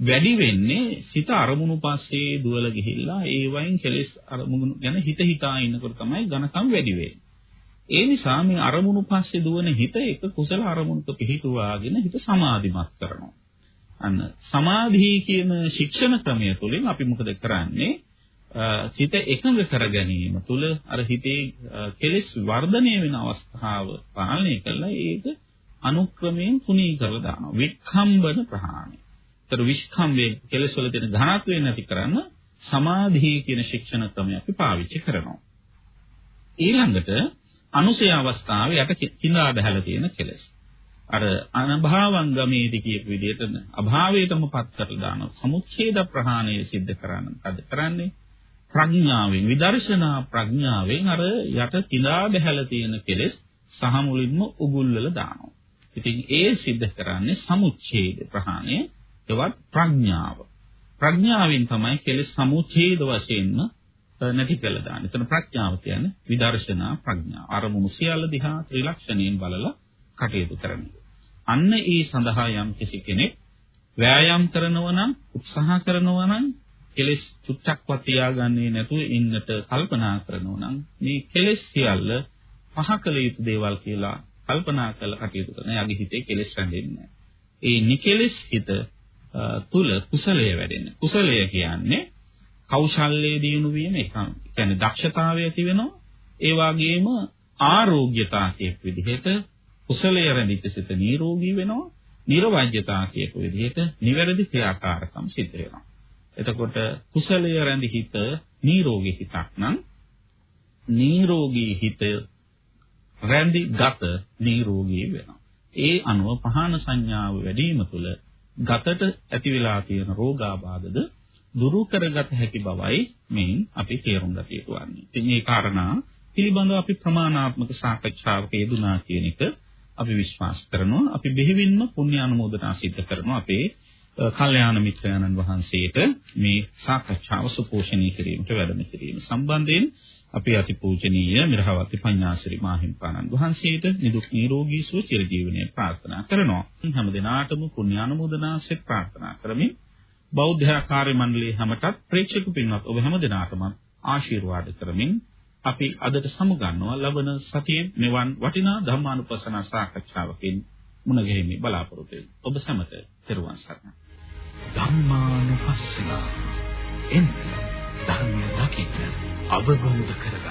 වැඩි වෙන්නේ සිත අරමුණු පස්සේ දුවල ගිහිල්ලා ඒ වයින් කෙලස් අරමුණු ගැන හිත හිතා ඉන්නකොට තමයි ඝනකම් වැඩි වෙන්නේ. ඒ නිසා මේ අරමුණු පස්සේ දුවන හිත එක කුසල අරමුණක පිහිටුවාගෙන හිත සමාධිමත් කරනවා. අන්න සමාධි කියන ශික්ෂණ ක්‍රමය තුළින් අපි මොකද කරන්නේ? සිත එකඟ කර ගැනීම තුළ අර හිතේ කෙලෙස් වර්ධනය වෙන අවස්ථාව පාලනය කළා ඒක අනුක්‍රමයෙන් තුනී කරලා දානවා. වික්ඛම්බන ප්‍රහාණය. ඒතර විස්ඛම්බයේ කෙලෙස් වල තියෙන ධනත්වය නැති කරන්න සමාධි කියන ශික්ෂණ ක්‍රමය අපි පාවිච්චි කරනවා. ඊළඟට අනුසය අවස්ථාවේ යට කිඳා බහැලා තියෙන කෙලෙස්. අර අනභාවංගමේදී කියපු විදිහට අභාවයටම පත් කරලා දානවා. සමුච්ඡේද ප්‍රහාණය සිද්ධ කරන්න. මොකද කරන්නේ? ප්‍රඥාවෙන් විදර්ශනා ප්‍රඥාවෙන් අර යට කිඳා බහැලා තියෙන කෙලෙස් සහ මුලින්ම උගුල්වල දානවා. ඉතින් ඒ සිද්ධ කරන්නේ සමුච්ඡේද ප්‍රහාණය එවත් ප්‍රඥාව. ප්‍රඥාවෙන් තමයි කෙලෙස් සමුච්ඡේද වශයෙන්ම නැති කළ දාන්නේ. එතන ප්‍රඥාව කියන්නේ විදර්ශනා ප්‍රඥා. අරමුණු සියල්ල දිහා ත්‍රිලක්ෂණයෙන් බලලා කටයුතු කරන්නේ. අන්න ඒ සඳහා යම් කිසි කෙනෙක් වෑයම් කරනවා නම් උත්සාහ කරනවා නම් කෙලෙස් චුට්ටක්වත් තියාගන්නේ නැතුව ඉන්නට කල්පනා කරනවා නම් මේ කෙලෙස් සියල්ල පහකල යුතු දේවල් කියලා කල්පනා කරලා කටයුතු කරන යගේ හිතේ කෙලෙස් රැඳෙන්නේ ඒ නිකෙලෙස් හිත තුල කුසලය වැඩෙන්නේ. කුසලය කියන්නේ කෞශල්‍යයේ දිනු වීම එක. කියන්නේ දක්ෂතාවය ඇති වෙනවා. ඒ වගේම ආරෝග්‍යතා කියපු විදිහට කුසලය රැඳිච්ච සිත නිරෝගී වෙනවා. නිර්වජ්‍යතා කියපු විදිහට නිවැරදි ක්‍රියාකාරකම් සිද්ධ වෙනවා. එතකොට කුසලය රැඳි හිත නිරෝගී හිතක් නම් නිරෝගී හිත රැඳි ගත නිරෝගී වෙනවා. ඒ අනුව පහන සංඥාව වැඩි වීම තුළ ගතට ඇති වෙලා තියෙන රෝගාබාධද දුරු කරගත හැකි බවයි මෙයින් අපි තේරුම් ගත යුතු වන්නේ. ඉතින් මේ කාරණා පිළිබඳව අපි ප්‍රමාණාත්මක සාකච්ඡාවක යෙදුනා කියන එක අපි විශ්වාස කරනවා. අපි බෙහෙවින්ම පුණ්‍ය අනුමෝදනා සිද්ධ කරනවා අපේ කල්යාණ මිත්‍රයන්න් වහන්සේට මේ සාකච්ඡාව සුපෝෂණය කිරීමට වැඩම කිරීම සම්බන්ධයෙන් අපේ අතිපූජනීය මිරහවති පඤ්ඤාසිරි මාහිම්පාණන් වහන්සේට නිදුක් නිරෝගී සුව චිරජීවනයේ ප්‍රාර්ථනා කරනවා. හැම දිනාටම පුණ්‍ය අනුමෝදනා සෙත් ප්‍රාර්ථනා කරමින් බෞද්ධ කාර්ය මණ්ඩලයේ හැමතත් ප්‍රේක්ෂක පින්වත් ඔබ හැම දිනාටම ආශිර්වාද කරමින් අපි අදට සමුගන්නවා ලබන සතියේ මෙවන් වටිනා ධර්මානුපස්සන සාකච්ඡාවකින් මුණ ගැහිමි බලාපොරොත්තු වෙමි. ඔබ සැමට තෙරුවන් සරණයි. ධම්මානුපස්සන එන්න ධර්මය දකින්න අවබෝධ කරගන්න.